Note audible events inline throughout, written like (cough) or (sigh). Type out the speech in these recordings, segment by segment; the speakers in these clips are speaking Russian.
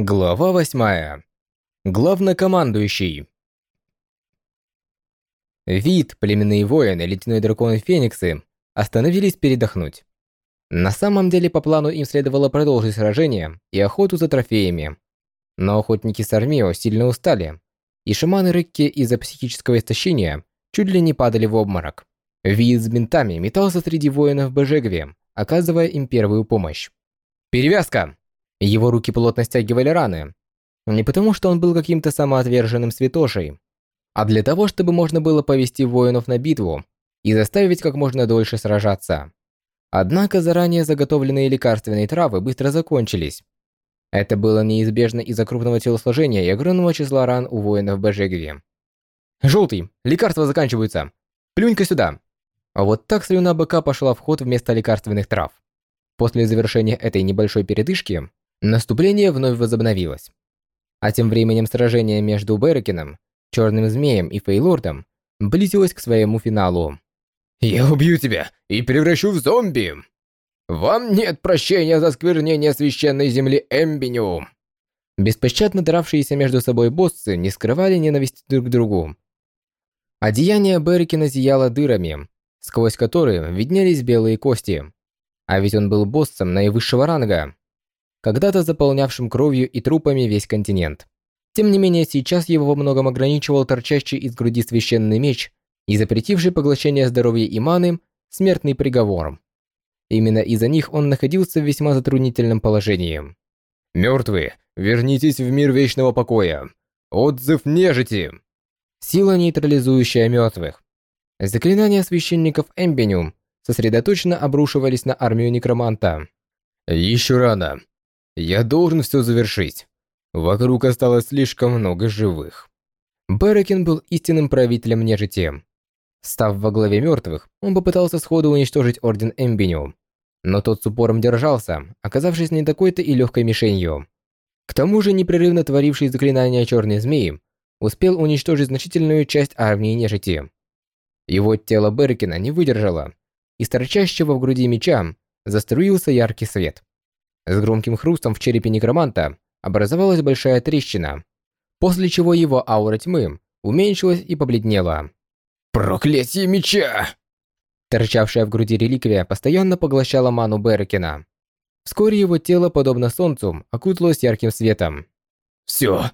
Глава восьмая. Главнокомандующий. Вид, племенные воины, ледяной дракон и фениксы остановились передохнуть. На самом деле, по плану им следовало продолжить сражение и охоту за трофеями. Но охотники с Армио сильно устали, и шаманы Рыкки из-за психического истощения чуть ли не падали в обморок. Вид с бинтами метался среди воинов Бежегве, оказывая им первую помощь. «Перевязка!» Его руки плотно стягивали раны. Не потому, что он был каким-то самоотверженным святошей, а для того, чтобы можно было повести воинов на битву и заставить как можно дольше сражаться. Однако заранее заготовленные лекарственные травы быстро закончились. Это было неизбежно из-за крупного телосложения и огромного числа ран у воинов Бежегви. «Желтый, лекарства заканчиваются! Плюнь-ка сюда!» Вот так слюна быка пошла в ход вместо лекарственных трав. После завершения этой небольшой передышки, Наступление вновь возобновилось. А тем временем сражение между Беркином, Черным Змеем и Фейлордом близилось к своему финалу. «Я убью тебя и превращу в зомби! Вам нет прощения за сквернение священной земли Эмбиниум!» Беспощадно дравшиеся между собой боссы не скрывали ненависть друг к другу. Одеяние Беркина зияло дырами, сквозь которые виднелись белые кости. А ведь он был боссом наивысшего ранга когда-то заполнявшим кровью и трупами весь континент. Тем не менее, сейчас его во многом ограничивал торчащий из груди священный меч и запретивший поглощение здоровья и маны смертный приговор. Именно из-за них он находился в весьма затруднительном положении. «Мертвые, вернитесь в мир вечного покоя! Отзыв нежити!» Сила, нейтрализующая мертвых. Заклинания священников Эмбениум сосредоточенно обрушивались на армию некроманта. «Еще рано. Я должен все завершить. Вокруг осталось слишком много живых. Берекин был истинным правителем нежити. Став во главе мертвых, он попытался сходу уничтожить Орден Эмбиню. Но тот с упором держался, оказавшись не такой-то и легкой мишенью. К тому же непрерывно творивший заклинания Черной Змеи успел уничтожить значительную часть армии нежити. Его тело Беркина не выдержало, и торчащего в груди меча заструился яркий свет. С громким хрустом в черепе некроманта образовалась большая трещина, после чего его аура тьмы уменьшилась и побледнела. «Проклятие меча!» Торчавшая в груди реликвия постоянно поглощала ману Беркина. Вскоре его тело, подобно солнцу, окуталось ярким светом. «Все,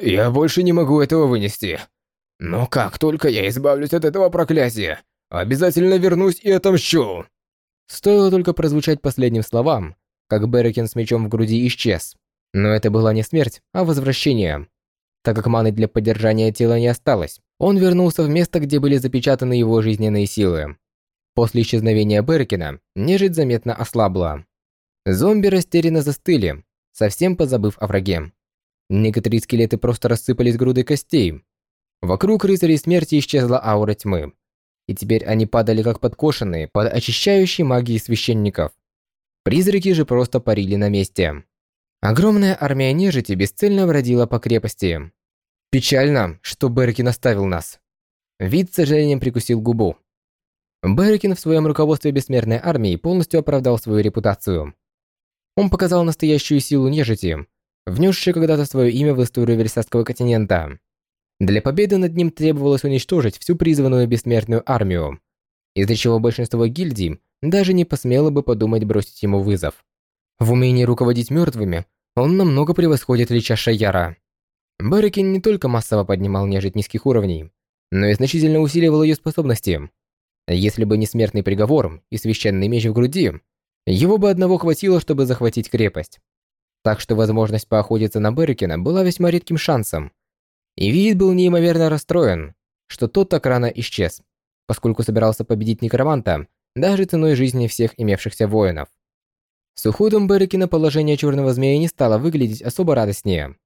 я больше не могу этого вынести. Но как только я избавлюсь от этого проклятия, обязательно вернусь и отомщу!» Стоило только прозвучать последним словам, как Берекин с мечом в груди исчез. Но это была не смерть, а возвращение. Так как маны для поддержания тела не осталось, он вернулся в место, где были запечатаны его жизненные силы. После исчезновения Беркина нежить заметно ослабла. Зомби растерянно застыли, совсем позабыв о враге. Некоторые скелеты просто рассыпались грудой костей. Вокруг рыцарей смерти исчезла аура тьмы. И теперь они падали как подкошенные под очищающей магией священников. Призраки же просто парили на месте. Огромная армия нежити бесцельно бродила по крепости. Печально, что Беркин оставил нас. Вид с сожалением прикусил губу. Беркин в своем руководстве бессмертной армии полностью оправдал свою репутацию. Он показал настоящую силу нежити, внесшую когда-то свое имя в историю Версальского континента. Для победы над ним требовалось уничтожить всю призванную бессмертную армию, из-за чего большинство гильдий даже не посмела бы подумать бросить ему вызов. В умении руководить мертвыми он намного превосходит Лича Шаяра. Баррикин не только массово поднимал нежить низких уровней, но и значительно усиливал ее способности. Если бы не смертный приговор и священный меч в груди, его бы одного хватило, чтобы захватить крепость. Так что возможность поохотиться на Беррикина была весьма редким шансом. И вид был неимоверно расстроен, что тот так рано исчез, поскольку собирался победить некроманта даже ценой жизни всех имевшихся воинов. С уходом Берекина положение Черного Змея не стало выглядеть особо радостнее.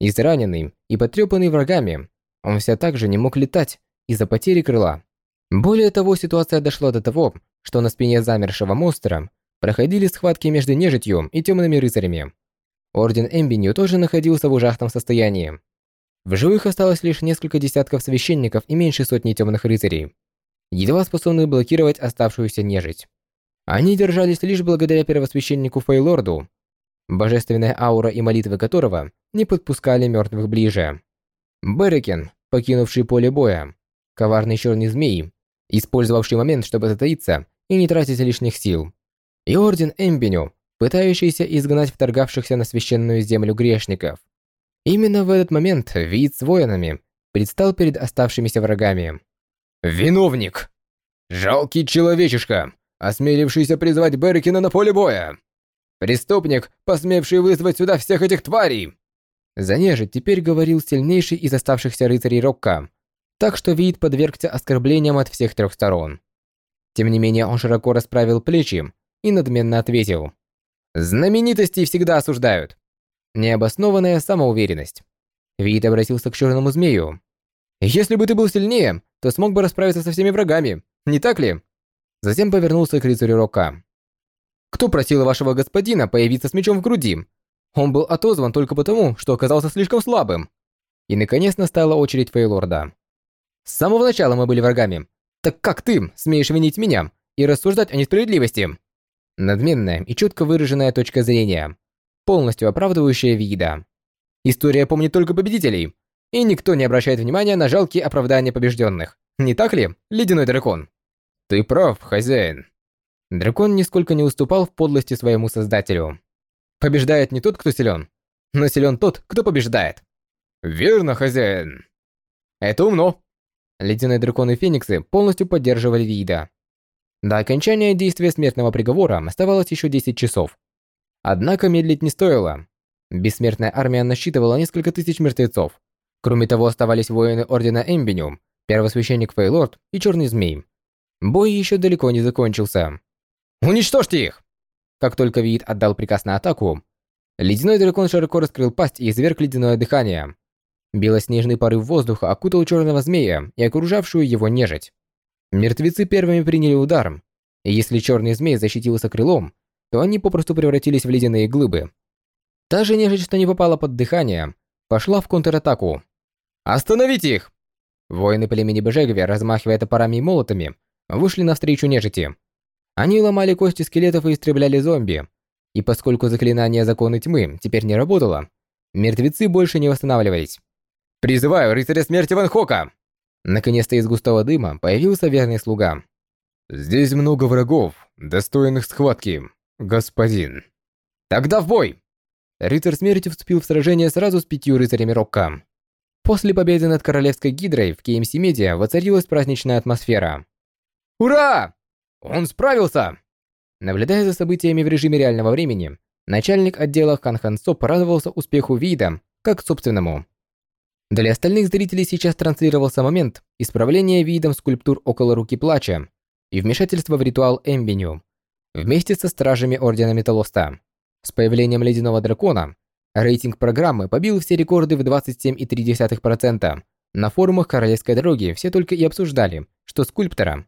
Израненный и потрепанный врагами, он все так же не мог летать из-за потери крыла. Более того, ситуация дошла до того, что на спине замершего монстра проходили схватки между нежитью и темными рыцарями. Орден Эмбинью тоже находился в ужасном состоянии. В живых осталось лишь несколько десятков священников и меньше сотни темных рыцарей едва способны блокировать оставшуюся нежить. Они держались лишь благодаря первосвященнику Фейлорду. божественная аура и молитвы которого не подпускали мертвых ближе. Берекен, покинувший поле боя, коварный черный змей, использовавший момент, чтобы затаиться и не тратить лишних сил, и Орден Эмбеню, пытающийся изгнать вторгавшихся на священную землю грешников. Именно в этот момент вид с воинами предстал перед оставшимися врагами. «Виновник! Жалкий человечишка, осмелившийся призвать Беркина на поле боя! Преступник, посмевший вызвать сюда всех этих тварей!» За нежить теперь говорил сильнейший из оставшихся рыцарей Рокка, так что вид подвергся оскорблениям от всех трех сторон. Тем не менее, он широко расправил плечи и надменно ответил. «Знаменитости всегда осуждают. Необоснованная самоуверенность». Вид обратился к черному змею. «Если бы ты был сильнее, то смог бы расправиться со всеми врагами, не так ли?» Затем повернулся к рыцарю Рока. «Кто просил вашего господина появиться с мечом в груди? Он был отозван только потому, что оказался слишком слабым. И наконец настала очередь Фейлорда. С самого начала мы были врагами. Так как ты смеешь винить меня и рассуждать о несправедливости? Надменная и четко выраженная точка зрения, полностью оправдывающая вида. История помнит только победителей, и никто не обращает внимания на жалкие оправдания побежденных. Не так ли, ледяной дракон? Ты прав, хозяин. Дракон нисколько не уступал в подлости своему создателю. Побеждает не тот, кто силен, но силен тот, кто побеждает. Верно, хозяин. Это умно. Ледяные драконы Фениксы полностью поддерживали Вида. До окончания действия смертного приговора оставалось еще 10 часов. Однако медлить не стоило. Бессмертная армия насчитывала несколько тысяч мертвецов. Кроме того, оставались воины Ордена Эмбиниум, первосвященник Фейлорд и Черный Змей. Бой еще далеко не закончился. «Уничтожьте их!» Как только Виит отдал приказ на атаку, ледяной дракон широко раскрыл пасть и изверг ледяное дыхание. Белоснежный порыв воздуха окутал черного змея и окружавшую его нежить. Мертвецы первыми приняли удар, и если черный змей защитился крылом, то они попросту превратились в ледяные глыбы. Та же нежить, что не попала под дыхание, пошла в контратаку. «Остановите их!» Воины племени Бежегве, размахивая топорами и молотами, вышли навстречу нежити. Они ломали кости скелетов и истребляли зомби. И поскольку заклинание Законы Тьмы теперь не работало, мертвецы больше не восстанавливались. «Призываю рыцаря смерти Ван Хока!» Наконец-то из густого дыма появился верный слуга. «Здесь много врагов, достойных схватки, господин». «Тогда в бой!» Рыцарь смерти вступил в сражение сразу с пятью рыцарями Рокка. После победы над Королевской Гидрой в KMC Media воцарилась праздничная атмосфера. «Ура!» Он справился! Наблюдая за событиями в режиме реального времени, начальник отдела Хан Хан Со порадовался успеху вида, как собственному. Для остальных зрителей сейчас транслировался момент исправления видом скульптур около руки плача и вмешательства в ритуал Эмбиню вместе со стражами Ордена Металлоста. С появлением Ледяного Дракона рейтинг программы побил все рекорды в 27,3%. На форумах Королевской дороги все только и обсуждали, что скульптора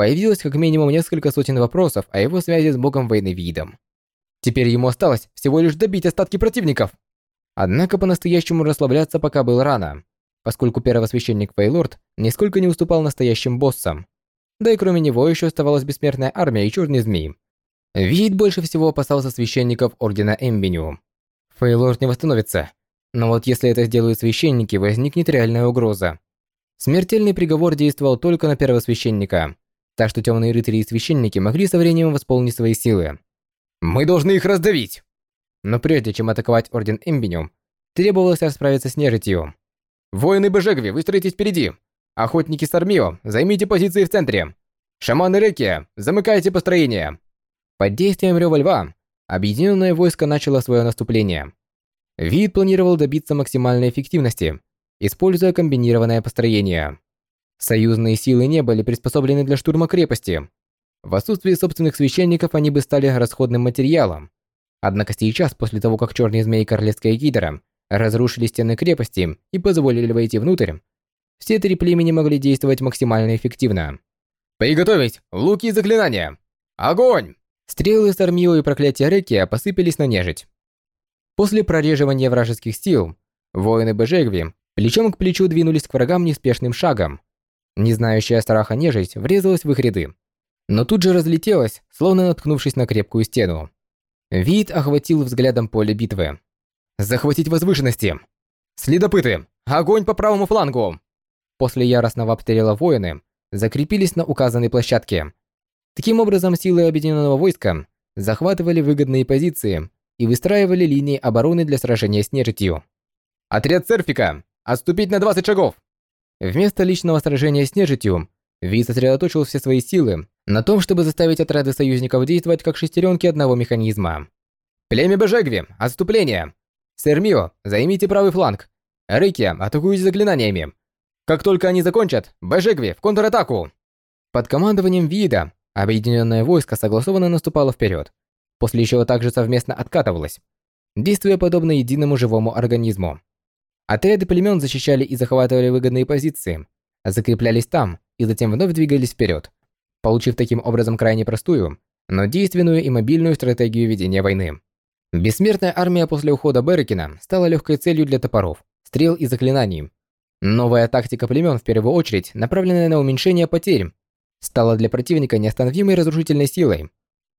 Появилось как минимум несколько сотен вопросов о его связи с богом войны видом. Теперь ему осталось всего лишь добить остатки противников. Однако по-настоящему расслабляться пока было рано, поскольку первосвященник Фейлорд нисколько не уступал настоящим боссам. Да и кроме него еще оставалась бессмертная армия и черный змей. Вид больше всего опасался священников Ордена Эмбиню. Фейлорд не восстановится. Но вот если это сделают священники, возникнет реальная угроза. Смертельный приговор действовал только на первосвященника, так что темные рыцари и священники могли со временем восполнить свои силы. «Мы должны их раздавить!» Но прежде чем атаковать Орден Эмбиниум, требовалось расправиться с нежитью. «Воины Бежегви, выстроитесь впереди! Охотники Сармио, займите позиции в центре! Шаманы Рекия, замыкайте построение!» Под действием Рёва Льва, объединенное войско начало свое наступление. Вид планировал добиться максимальной эффективности, используя комбинированное построение. Союзные силы не были приспособлены для штурма крепости. В отсутствии собственных священников они бы стали расходным материалом. Однако сейчас, после того, как Черный Змей и Королевская Гидра разрушили стены крепости и позволили войти внутрь, все три племени могли действовать максимально эффективно. «Приготовить! Луки и заклинания! Огонь!» Стрелы с армией и проклятия Реки посыпались на нежить. После прореживания вражеских сил, воины Бежегви плечом к плечу двинулись к врагам неспешным шагом, не знающая страха нежить врезалась в их ряды, но тут же разлетелась, словно наткнувшись на крепкую стену. Вид охватил взглядом поле битвы. «Захватить возвышенности! Следопыты! Огонь по правому флангу!» После яростного обстрела воины закрепились на указанной площадке. Таким образом, силы объединенного войска захватывали выгодные позиции и выстраивали линии обороны для сражения с нежитью. «Отряд Серфика! Отступить на 20 шагов!» Вместо личного сражения с нежитью, Ви сосредоточил все свои силы на том, чтобы заставить отряды союзников действовать как шестеренки одного механизма. «Племя Бежегви! Отступление! Сэр Мио, займите правый фланг! Рыки, атакуйте заклинаниями! Как только они закончат, Бежегви, в контратаку!» Под командованием Вида объединенное войско согласованно наступало вперед, после чего также совместно откатывалось, действуя подобно единому живому организму. Отряды племен защищали и захватывали выгодные позиции, закреплялись там и затем вновь двигались вперед, получив таким образом крайне простую, но действенную и мобильную стратегию ведения войны. Бессмертная армия после ухода Берекина стала легкой целью для топоров, стрел и заклинаний. Новая тактика племен, в первую очередь, направленная на уменьшение потерь, стала для противника неостановимой разрушительной силой.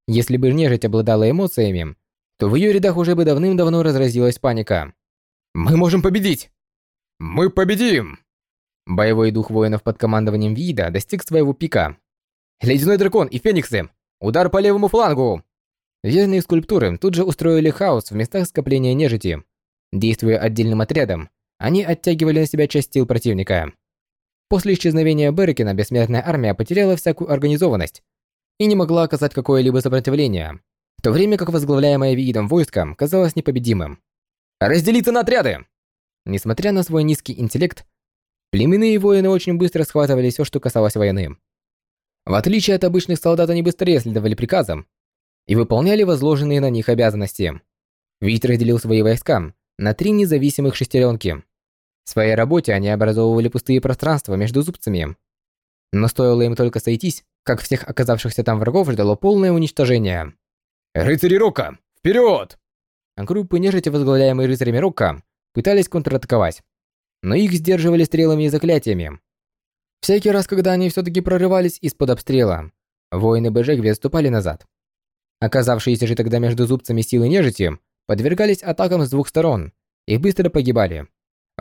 Если бы нежить обладала эмоциями, то в ее рядах уже бы давным-давно разразилась паника. «Мы можем победить!» «Мы победим!» Боевой дух воинов под командованием Вида достиг своего пика. «Ледяной дракон и фениксы! Удар по левому флангу!» Верные скульптуры тут же устроили хаос в местах скопления нежити. Действуя отдельным отрядом, они оттягивали на себя часть сил противника. После исчезновения Беркина бессмертная армия потеряла всякую организованность и не могла оказать какое-либо сопротивление, в то время как возглавляемое видом войско казалось непобедимым. «Разделиться на отряды!» Несмотря на свой низкий интеллект, племенные воины очень быстро схватывали все, что касалось войны. В отличие от обычных солдат, они быстрее следовали приказам и выполняли возложенные на них обязанности. Вид разделил свои войска на три независимых шестеренки. В своей работе они образовывали пустые пространства между зубцами. Но стоило им только сойтись, как всех оказавшихся там врагов ждало полное уничтожение. «Рыцари Рока! Вперед!» Группы нежити, возглавляемые рыцарями Рока, пытались контратаковать, но их сдерживали стрелами и заклятиями. Всякий раз, когда они все-таки прорывались из-под обстрела, воины Бежегви отступали назад. Оказавшиеся же тогда между зубцами силы нежити подвергались атакам с двух сторон и быстро погибали.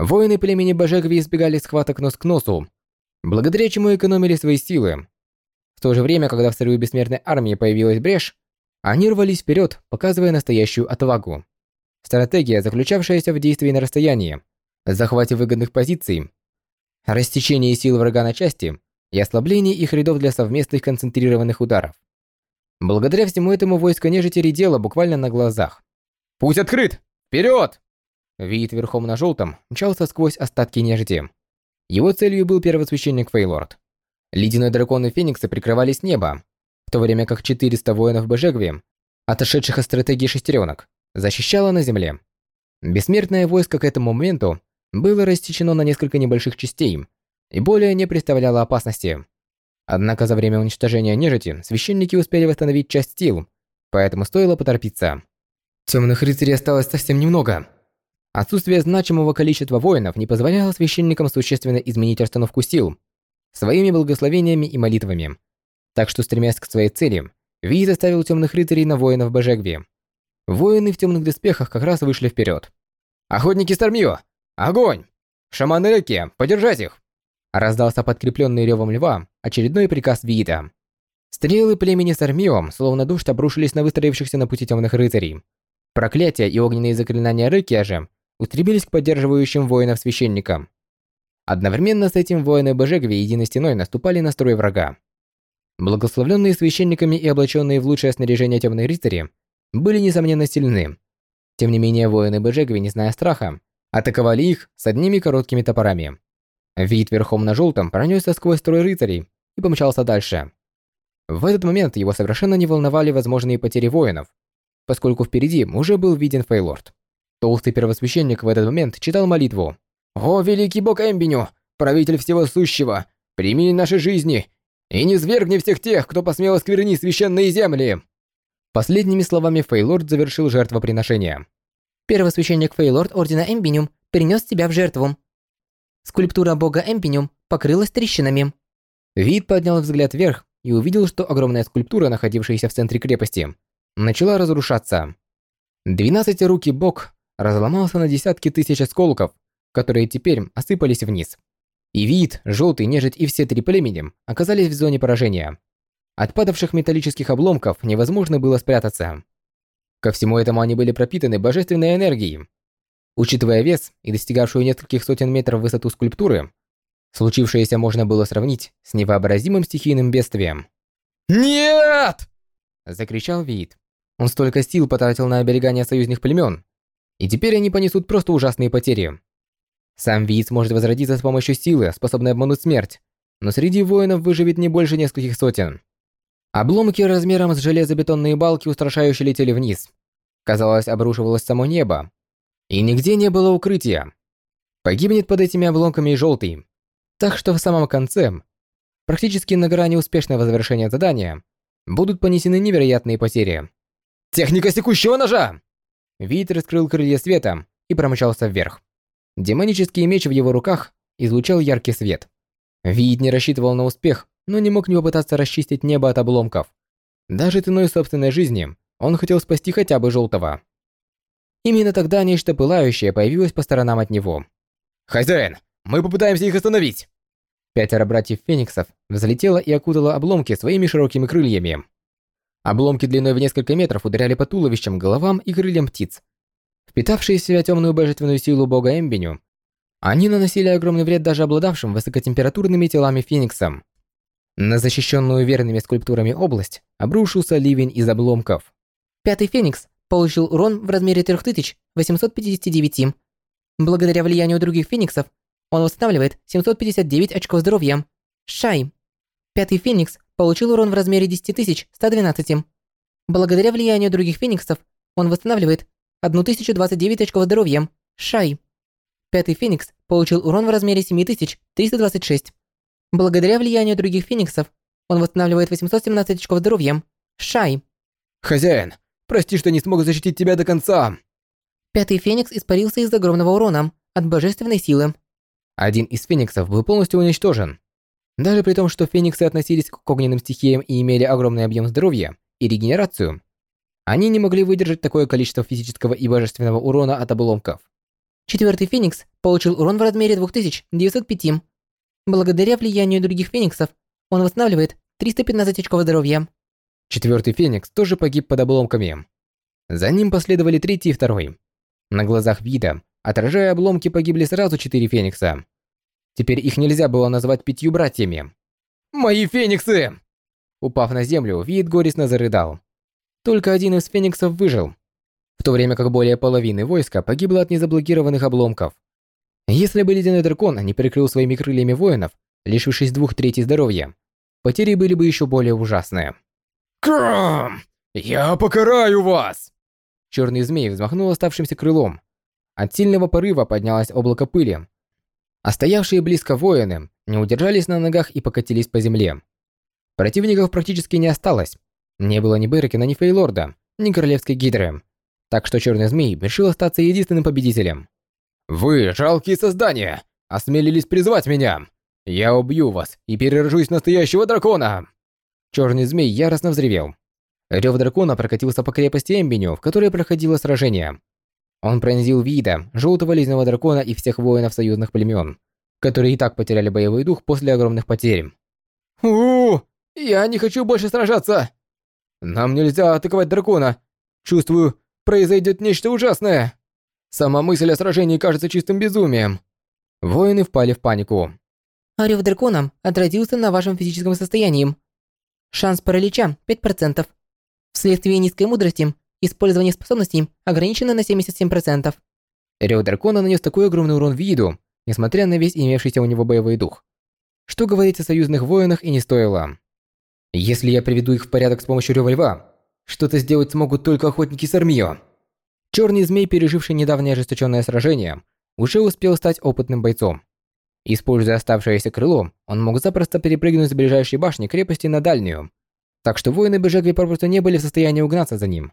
Воины племени Бежегви избегали схваток нос к носу, благодаря чему экономили свои силы. В то же время, когда в строю бессмертной армии появилась брешь, они рвались вперед, показывая настоящую отвагу. Стратегия, заключавшаяся в действии на расстоянии, захвате выгодных позиций, растечении сил врага на части и ослаблении их рядов для совместных концентрированных ударов. Благодаря всему этому войско нежити редело буквально на глазах. «Путь открыт! Вперед!» Вид верхом на желтом мчался сквозь остатки нежити. Его целью был первосвященник Фейлорд. Ледяной дракон и фениксы прикрывали с неба, в то время как 400 воинов Бежегви, отошедших от стратегии шестеренок, защищало на земле. Бессмертное войско к этому моменту было растечено на несколько небольших частей и более не представляло опасности. Однако за время уничтожения нежити священники успели восстановить часть сил, поэтому стоило поторопиться. Темных рыцарей осталось совсем немного. Отсутствие значимого количества воинов не позволяло священникам существенно изменить расстановку сил своими благословениями и молитвами. Так что, стремясь к своей цели, Ви заставил темных рыцарей на воинов Божегви. Воины в темных доспехах как раз вышли вперед. «Охотники Стармио! Огонь! Шаманы Реки, подержать их!» Раздался подкрепленный ревом льва очередной приказ Виита. Стрелы племени Сармио, словно дождь, обрушились на выстроившихся на пути темных рыцарей. Проклятия и огненные заклинания Рекия же устремились к поддерживающим воинов священникам. Одновременно с этим воины Божегви единой стеной наступали на строй врага. Благословленные священниками и облаченные в лучшее снаряжение темные рыцари были, несомненно, сильны. Тем не менее, воины Божегви, не зная страха, атаковали их с одними короткими топорами. Вид верхом на желтом пронесся сквозь строй рыцарей и помчался дальше. В этот момент его совершенно не волновали возможные потери воинов, поскольку впереди уже был виден Фейлорд. Толстый первосвященник в этот момент читал молитву. «О, великий бог Эмбиню, правитель всего сущего, прими наши жизни и не свергни всех тех, кто посмел осквернить священные земли!» Последними словами Фейлорд завершил жертвоприношение. Первосвященник Фейлорд Ордена Эмбинюм принес тебя в жертву. Скульптура бога Эмпинюм покрылась трещинами. Вид поднял взгляд вверх и увидел, что огромная скульптура, находившаяся в центре крепости, начала разрушаться. Двенадцатирукий бог разломался на десятки тысяч осколков, которые теперь осыпались вниз. И вид, желтый, нежить и все три племени оказались в зоне поражения. От падавших металлических обломков невозможно было спрятаться. Ко всему этому они были пропитаны божественной энергией. Учитывая вес и достигавшую нескольких сотен метров высоту скульптуры, случившееся можно было сравнить с невообразимым стихийным бедствием. «Нет!» – закричал Вид. Он столько сил потратил на оберегание союзных племен, и теперь они понесут просто ужасные потери. Сам Вид сможет возродиться с помощью силы, способной обмануть смерть, но среди воинов выживет не больше нескольких сотен. Обломки размером с железобетонные балки устрашающе летели вниз. Казалось, обрушивалось само небо. И нигде не было укрытия. Погибнет под этими обломками и желтый. Так что в самом конце, практически на грани успешного завершения задания, будут понесены невероятные потери. «Техника секущего ножа!» Вид раскрыл крылья света и промчался вверх. Демонический меч в его руках излучал яркий свет. Вид не рассчитывал на успех, но не мог не попытаться расчистить небо от обломков. Даже ценой собственной жизни он хотел спасти хотя бы Желтого. Именно тогда нечто пылающее появилось по сторонам от него. «Хозяин, мы попытаемся их остановить!» Пятеро братьев Фениксов взлетело и окутало обломки своими широкими крыльями. Обломки длиной в несколько метров ударяли по туловищам, головам и крыльям птиц, Впитавшие в себя темную божественную силу бога Эмбеню, они наносили огромный вред даже обладавшим высокотемпературными телами фениксам. На защищенную верными скульптурами область обрушился ливень из обломков. Пятый феникс получил урон в размере 3859. Благодаря влиянию других фениксов, он восстанавливает 759 очков здоровья. Шай. Пятый феникс получил урон в размере 10112. Благодаря влиянию других фениксов, он восстанавливает 1029 очков здоровья. Шай. Пятый Феникс получил урон в размере 7326. Благодаря влиянию других Фениксов, он восстанавливает 817 очков здоровья. Шай. Хозяин, прости, что не смог защитить тебя до конца. Пятый Феникс испарился из огромного урона от божественной силы. Один из Фениксов был полностью уничтожен. Даже при том, что Фениксы относились к огненным стихиям и имели огромный объем здоровья и регенерацию, они не могли выдержать такое количество физического и божественного урона от обломков. Четвертый Феникс получил урон в размере 2905. Благодаря влиянию других Фениксов, он восстанавливает 315 очков здоровья. Четвертый Феникс тоже погиб под обломками. За ним последовали третий и второй. На глазах вида, отражая обломки, погибли сразу четыре Феникса. Теперь их нельзя было назвать пятью братьями. «Мои Фениксы!» Упав на землю, вид горестно зарыдал. Только один из фениксов выжил, в то время как более половины войска погибло от незаблокированных обломков. Если бы Ледяной Дракон не прикрыл своими крыльями воинов, лишившись двух третей здоровья, потери были бы еще более ужасные. Крам! Я покараю вас! Черный змей взмахнул оставшимся крылом. От сильного порыва поднялось облако пыли. А стоявшие близко воины не удержались на ногах и покатились по земле. Противников практически не осталось, не было ни Беркина, ни Фейлорда, ни Королевской Гидры. Так что Черный Змей решил остаться единственным победителем. «Вы, жалкие создания, осмелились призвать меня! Я убью вас и перерожусь настоящего дракона!» Черный Змей яростно взревел. Рев дракона прокатился по крепости Эмбиню, в которой проходило сражение. Он пронзил вида, желтого ледяного дракона и всех воинов союзных племен, которые и так потеряли боевой дух после огромных потерь. у, -у, -у Я не хочу больше сражаться! Нам нельзя атаковать дракона. Чувствую, произойдет нечто ужасное. Сама мысль о сражении кажется чистым безумием. Воины впали в панику. Орёв дракона отразился на вашем физическом состоянии. Шанс паралича 5%. Вследствие низкой мудрости, использование способностей ограничено на 77%. Рев дракона нанес такой огромный урон виду, несмотря на весь имевшийся у него боевой дух. Что говорить о союзных воинах и не стоило. Если я приведу их в порядок с помощью Рёва Льва, что-то сделать смогут только охотники с Армио. Черный змей, переживший недавнее ожесточенное сражение, уже успел стать опытным бойцом. Используя оставшееся крыло, он мог запросто перепрыгнуть с ближайшей башни крепости на дальнюю. Так что воины Бежегви попросту не были в состоянии угнаться за ним.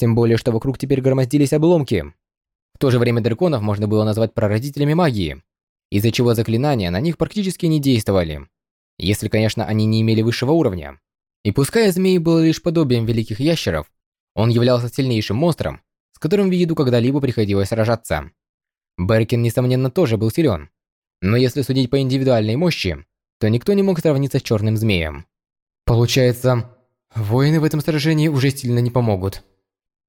Тем более, что вокруг теперь громоздились обломки. В то же время драконов можно было назвать прародителями магии, из-за чего заклинания на них практически не действовали. Если, конечно, они не имели высшего уровня. И пускай змей был лишь подобием великих ящеров, он являлся сильнейшим монстром, с которым Вииду когда-либо приходилось сражаться. Беркин, несомненно, тоже был силен. Но если судить по индивидуальной мощи, то никто не мог сравниться с Черным Змеем. Получается, воины в этом сражении уже сильно не помогут.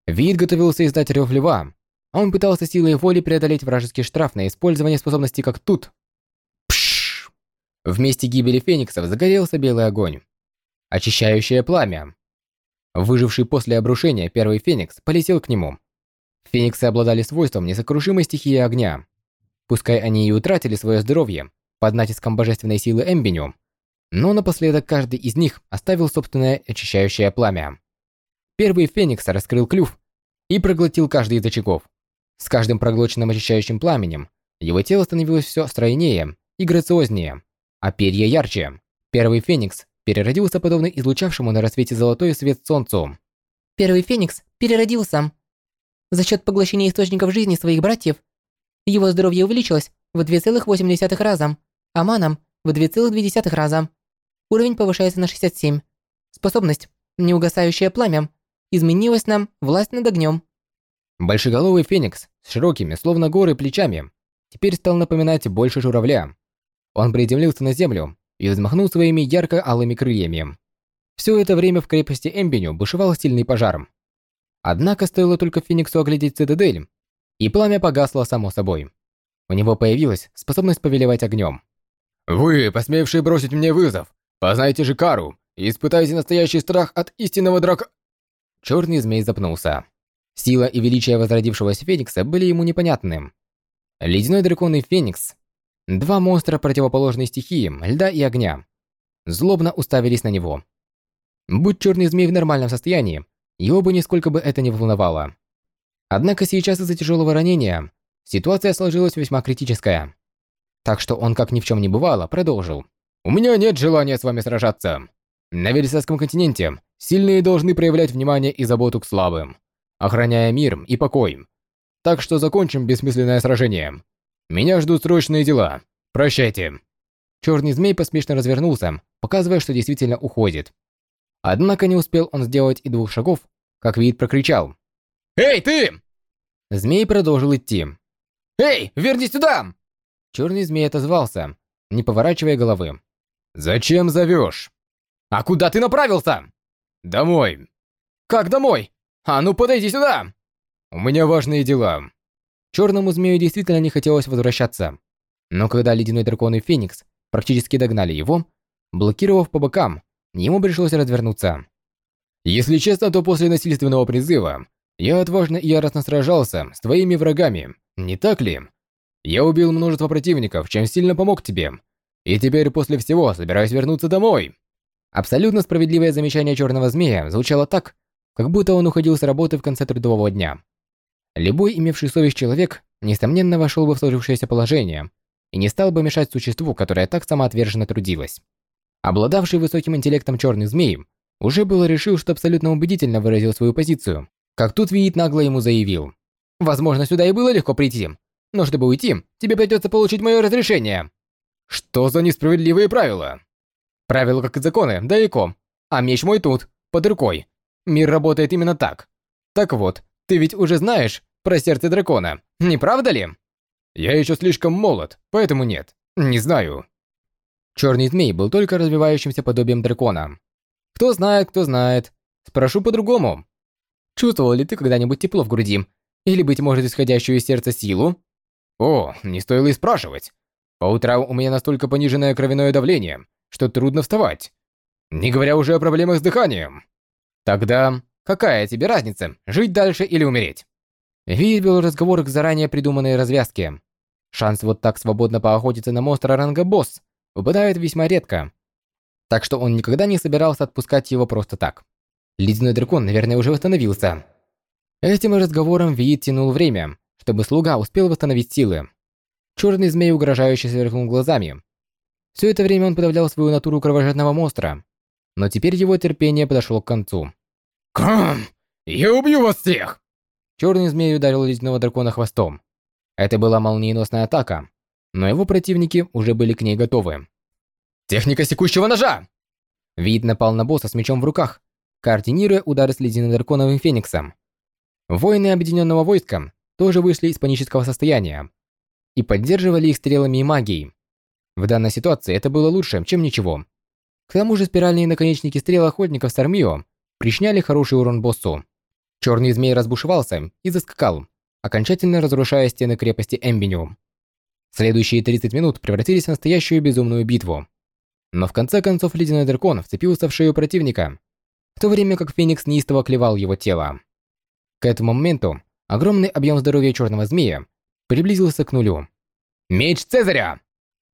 Вид готовился издать рев льва. Он пытался силой воли преодолеть вражеский штраф на использование способности как тут. Пшш! В месте гибели фениксов загорелся белый огонь. Очищающее пламя. Выживший после обрушения первый феникс полетел к нему. Фениксы обладали свойством несокрушимой стихии огня. Пускай они и утратили свое здоровье под натиском божественной силы Эмбиню, но напоследок каждый из них оставил собственное очищающее пламя. Первый феникс раскрыл клюв и проглотил каждый из очагов. С каждым проглоченным очищающим пламенем его тело становилось все стройнее и грациознее, а перья ярче. Первый феникс переродился подобно излучавшему на рассвете золотой свет солнцу. Первый феникс переродился. За счет поглощения источников жизни своих братьев, его здоровье увеличилось в 2,8 раза, а маном в 2,2 раза. Уровень повышается на 67. Способность «Неугасающее пламя» изменилась нам власть над огнем. Большеголовый феникс с широкими, словно горы, плечами теперь стал напоминать больше журавля. Он приземлился на землю и взмахнул своими ярко-алыми крыльями. Все это время в крепости Эмбеню бушевал сильный пожар. Однако стоило только Фениксу оглядеть цитадель, и пламя погасло само собой. У него появилась способность повелевать огнем. «Вы, посмевшие бросить мне вызов, познайте же кару и испытайте настоящий страх от истинного драка...» Черный змей запнулся. Сила и величие возродившегося Феникса были ему непонятны. Ледяной дракон и Феникс Два монстра противоположной стихии, льда и огня, злобно уставились на него. Будь черный змей в нормальном состоянии, его бы нисколько бы это не волновало. Однако сейчас из-за тяжелого ранения ситуация сложилась весьма критическая. Так что он, как ни в чем не бывало, продолжил. «У меня нет желания с вами сражаться. На Вересовском континенте сильные должны проявлять внимание и заботу к слабым, охраняя мир и покой. Так что закончим бессмысленное сражение. Меня ждут срочные дела. Прощайте. Черный змей поспешно развернулся, показывая, что действительно уходит. Однако не успел он сделать и двух шагов, как вид прокричал. «Эй, ты!» Змей продолжил идти. «Эй, вернись сюда!» Черный змей отозвался, не поворачивая головы. «Зачем зовешь?» «А куда ты направился?» «Домой». «Как домой? А ну подойди сюда!» «У меня важные дела». Черному змею действительно не хотелось возвращаться. Но когда ледяной дракон и Феникс практически догнали его, блокировав по бокам, ему пришлось развернуться. «Если честно, то после насильственного призыва я отважно и яростно сражался с твоими врагами, не так ли? Я убил множество противников, чем сильно помог тебе. И теперь после всего собираюсь вернуться домой». Абсолютно справедливое замечание черного змея звучало так, как будто он уходил с работы в конце трудового дня. Любой имевший совесть человек, несомненно, вошел бы в сложившееся положение и не стал бы мешать существу, которое так самоотверженно трудилось. Обладавший высоким интеллектом черный змей уже было решил, что абсолютно убедительно выразил свою позицию, как тут Виит нагло ему заявил. «Возможно, сюда и было легко прийти, но чтобы уйти, тебе придется получить мое разрешение». «Что за несправедливые правила?» «Правила, как и законы, далеко, а меч мой тут, под рукой. Мир работает именно так. Так вот, ты ведь уже знаешь про сердце дракона, не правда ли? Я еще слишком молод, поэтому нет. Не знаю. Черный змей был только развивающимся подобием дракона. Кто знает, кто знает. Спрошу по-другому. Чувствовал ли ты когда-нибудь тепло в груди? Или, быть может, исходящую из сердца силу? О, не стоило и спрашивать. По утрам у меня настолько пониженное кровяное давление, что трудно вставать. Не говоря уже о проблемах с дыханием. Тогда Какая тебе разница, жить дальше или умереть? Вид вел разговор к заранее придуманной развязке. Шанс вот так свободно поохотиться на монстра ранга босс выпадает весьма редко. Так что он никогда не собирался отпускать его просто так. Ледяной дракон, наверное, уже восстановился. Этим разговором Виит тянул время, чтобы слуга успел восстановить силы. Черный змей угрожающе сверкнул глазами. Все это время он подавлял свою натуру кровожадного монстра. Но теперь его терпение подошло к концу. Кам! Я убью вас всех! Черный змей ударил ледяного дракона хвостом. Это была молниеносная атака, но его противники уже были к ней готовы. Техника секущего ножа! Вид напал на босса с мечом в руках, координируя удары с ледяным драконовым фениксом. Воины Объединенного войска тоже вышли из панического состояния и поддерживали их стрелами и магией. В данной ситуации это было лучше, чем ничего. К тому же спиральные наконечники стрел охотников с Армио причиняли хороший урон боссу. Черный змей разбушевался и заскакал, окончательно разрушая стены крепости Эмбиниум. Следующие 30 минут превратились в настоящую безумную битву. Но в конце концов ледяной дракон вцепился в шею противника, в то время как Феникс неистово клевал его тело. К этому моменту огромный объем здоровья черного змея приблизился к нулю. «Меч Цезаря!»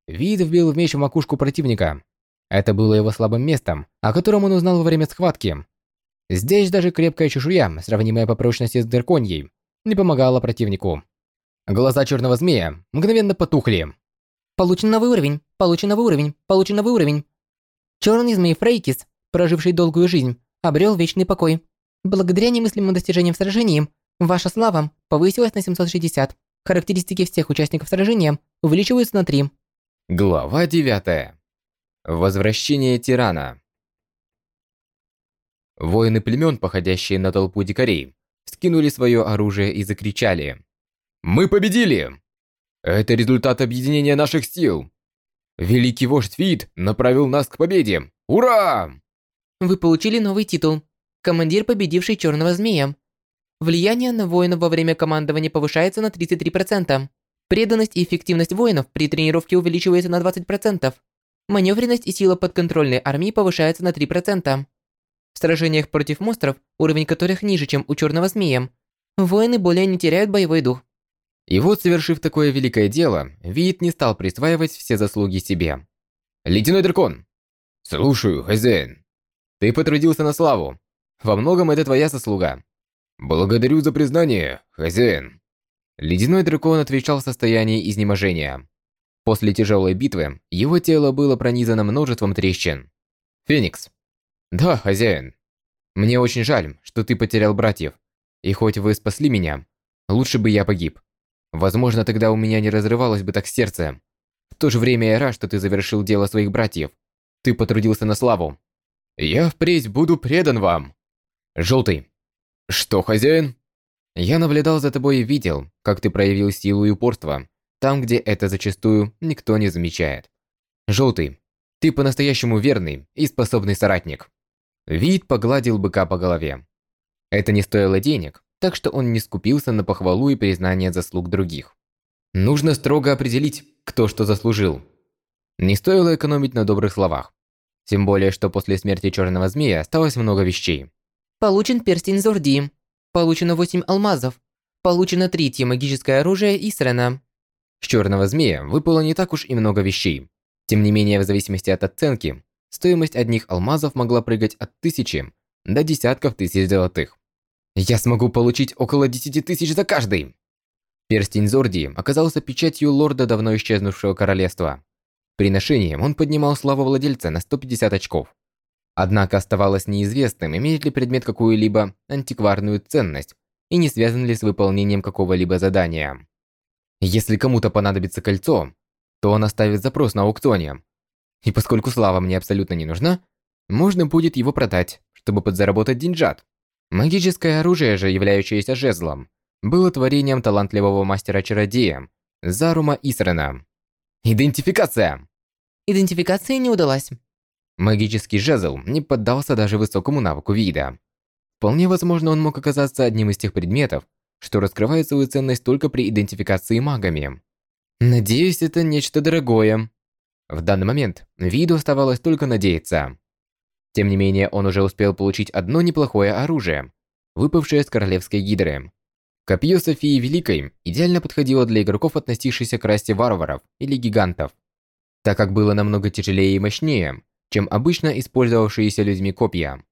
Вид вбил в меч в макушку противника. Это было его слабым местом, о котором он узнал во время схватки. Здесь даже крепкая чешуя, сравнимая по прочности с драконьей, не помогала противнику. Глаза черного змея мгновенно потухли. Получен новый уровень, получен новый уровень, получен новый уровень. Черный змей Фрейкис, проживший долгую жизнь, обрел вечный покой. Благодаря немыслимым достижениям в сражении, ваша слава повысилась на 760. Характеристики всех участников сражения увеличиваются на 3. Глава 9. Возвращение тирана. Воины племен, походящие на толпу дикарей, скинули свое оружие и закричали. Мы победили! Это результат объединения наших сил. Великий вождь Фит направил нас к победе. Ура! Вы получили новый титул. Командир, победивший Черного Змея. Влияние на воинов во время командования повышается на 33%. Преданность и эффективность воинов при тренировке увеличивается на 20%. Маневренность и сила подконтрольной армии повышается на 3%. В сражениях против монстров, уровень которых ниже, чем у Черного Змея, воины более не теряют боевой дух. И вот, совершив такое великое дело, Виит не стал присваивать все заслуги себе. «Ледяной дракон!» «Слушаю, хозяин!» «Ты потрудился на славу. Во многом это твоя заслуга». «Благодарю за признание, хозяин!» Ледяной дракон отвечал в состоянии изнеможения. После тяжелой битвы его тело было пронизано множеством трещин. «Феникс!» «Да, хозяин. Мне очень жаль, что ты потерял братьев. И хоть вы спасли меня, лучше бы я погиб. Возможно, тогда у меня не разрывалось бы так сердце. В то же время я рад, что ты завершил дело своих братьев. Ты потрудился на славу. Я впредь буду предан вам. Желтый. Что, хозяин? Я наблюдал за тобой и видел, как ты проявил силу и упорство, там, где это зачастую никто не замечает. Желтый. Ты по-настоящему верный и способный соратник. Вид погладил быка по голове. Это не стоило денег, так что он не скупился на похвалу и признание заслуг других. Нужно строго определить, кто что заслужил. Не стоило экономить на добрых словах. Тем более, что после смерти Черного Змея осталось много вещей. Получен перстень Зорди. Получено 8 алмазов. Получено третье магическое оружие Исрена. С Черного Змея выпало не так уж и много вещей. Тем не менее, в зависимости от оценки, стоимость одних алмазов могла прыгать от тысячи до десятков тысяч золотых. Я смогу получить около 10 тысяч за каждый. Перстень Зорди оказался печатью лорда давно исчезнувшего королевства. При ношении он поднимал славу владельца на 150 очков. Однако оставалось неизвестным, имеет ли предмет какую-либо антикварную ценность и не связан ли с выполнением какого-либо задания. Если кому-то понадобится кольцо, то он оставит запрос на аукционе. И поскольку слава мне абсолютно не нужна, можно будет его продать, чтобы подзаработать деньжат. Магическое оружие же, являющееся жезлом, было творением талантливого мастера-чародея Зарума Исрена. Идентификация! Идентификация не удалась. Магический жезл не поддался даже высокому навыку вида. Вполне возможно, он мог оказаться одним из тех предметов, что раскрывает свою ценность только при идентификации магами. Надеюсь, это нечто дорогое. В данный момент виду оставалось только надеяться. Тем не менее, он уже успел получить одно неплохое оружие, выпавшее с королевской гидры. Копье Софии Великой идеально подходило для игроков, относившихся к расе варваров или гигантов, так как было намного тяжелее и мощнее, чем обычно использовавшиеся людьми копья.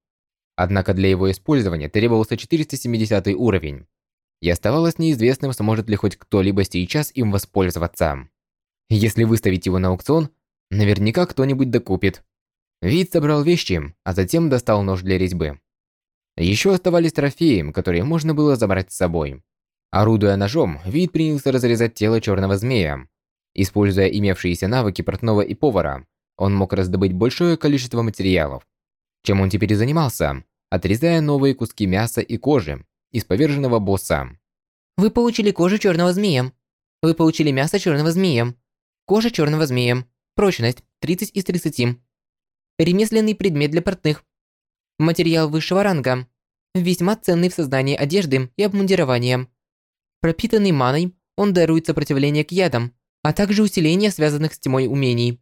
Однако для его использования требовался 470 уровень, и оставалось неизвестным, сможет ли хоть кто-либо сейчас им воспользоваться. Если выставить его на аукцион, наверняка кто-нибудь докупит. Вид собрал вещи, а затем достал нож для резьбы. Еще оставались трофеи, которые можно было забрать с собой. Орудуя ножом, Вид принялся разрезать тело черного змея. Используя имевшиеся навыки портного и повара, он мог раздобыть большое количество материалов. Чем он теперь и занимался, отрезая новые куски мяса и кожи из поверженного босса. Вы получили кожу черного змея. Вы получили мясо черного змея. Кожа черного змея. Прочность 30 из 30. Ремесленный предмет для портных. Материал высшего ранга. Весьма ценный в создании одежды и обмундирования. Пропитанный маной, он дарует сопротивление к ядам, а также усиление связанных с тьмой умений.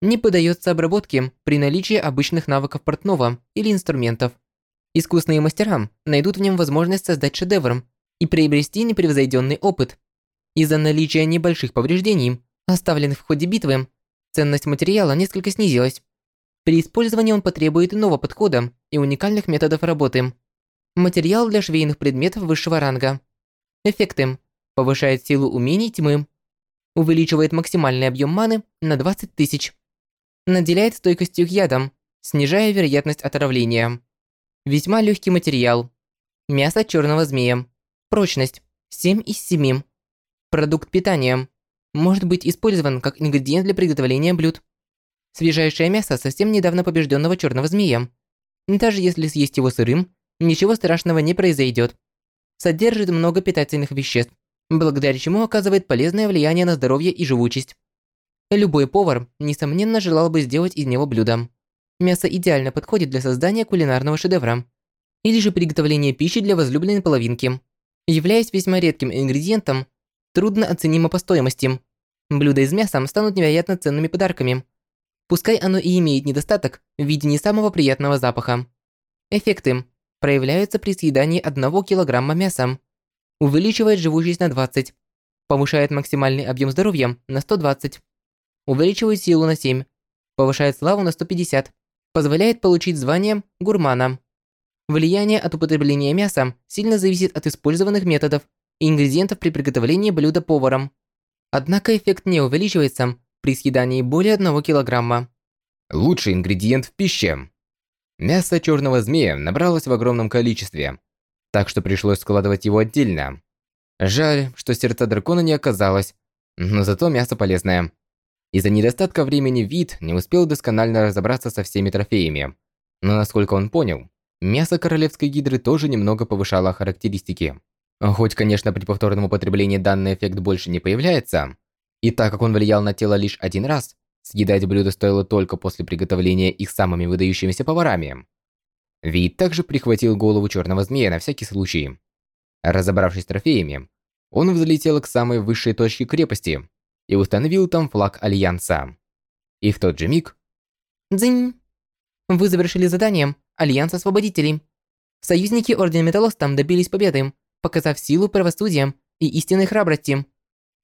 Не поддается обработке при наличии обычных навыков портного или инструментов. Искусные мастера найдут в нем возможность создать шедевр и приобрести непревзойденный опыт. Из-за наличия небольших повреждений, оставленных в ходе битвы, ценность материала несколько снизилась. При использовании он потребует иного подхода и уникальных методов работы. Материал для швейных предметов высшего ранга. Эффекты. Повышает силу умений тьмы. Увеличивает максимальный объем маны на 20 тысяч. Наделяет стойкостью к ядам, снижая вероятность отравления. Весьма легкий материал. Мясо черного змея. Прочность 7 из 7. Продукт питания. Может быть использован как ингредиент для приготовления блюд. Свежайшее мясо совсем недавно побежденного черного змея. Даже если съесть его сырым, ничего страшного не произойдет. Содержит много питательных веществ, благодаря чему оказывает полезное влияние на здоровье и живучесть. Любой повар, несомненно, желал бы сделать из него блюдо. Мясо идеально подходит для создания кулинарного шедевра. Или же приготовления пищи для возлюбленной половинки. Являясь весьма редким ингредиентом, трудно оценимо по стоимости. Блюда из мяса станут невероятно ценными подарками – Пускай оно и имеет недостаток в виде не самого приятного запаха. Эффекты проявляются при съедании 1 килограмма мяса. Увеличивает живучесть на 20. Повышает максимальный объем здоровья на 120. Увеличивает силу на 7. Повышает славу на 150. Позволяет получить звание гурмана. Влияние от употребления мяса сильно зависит от использованных методов и ингредиентов при приготовлении блюда поваром. Однако эффект не увеличивается при съедании более 1 килограмма. Лучший ингредиент в пище. Мясо черного змея набралось в огромном количестве, так что пришлось складывать его отдельно. Жаль, что сердца дракона не оказалось, но зато мясо полезное. Из-за недостатка времени вид не успел досконально разобраться со всеми трофеями. Но насколько он понял, мясо королевской гидры тоже немного повышало характеристики. Хоть, конечно, при повторном употреблении данный эффект больше не появляется, и так как он влиял на тело лишь один раз, съедать блюдо стоило только после приготовления их самыми выдающимися поварами. Вид также прихватил голову черного змея на всякий случай. Разобравшись с трофеями, он взлетел к самой высшей точке крепости и установил там флаг Альянса. И в тот же миг... Дзинь! Вы завершили задание Альянс Освободителей. Союзники Ордена Металлоста добились победы, показав силу правосудия и истинной храбрости.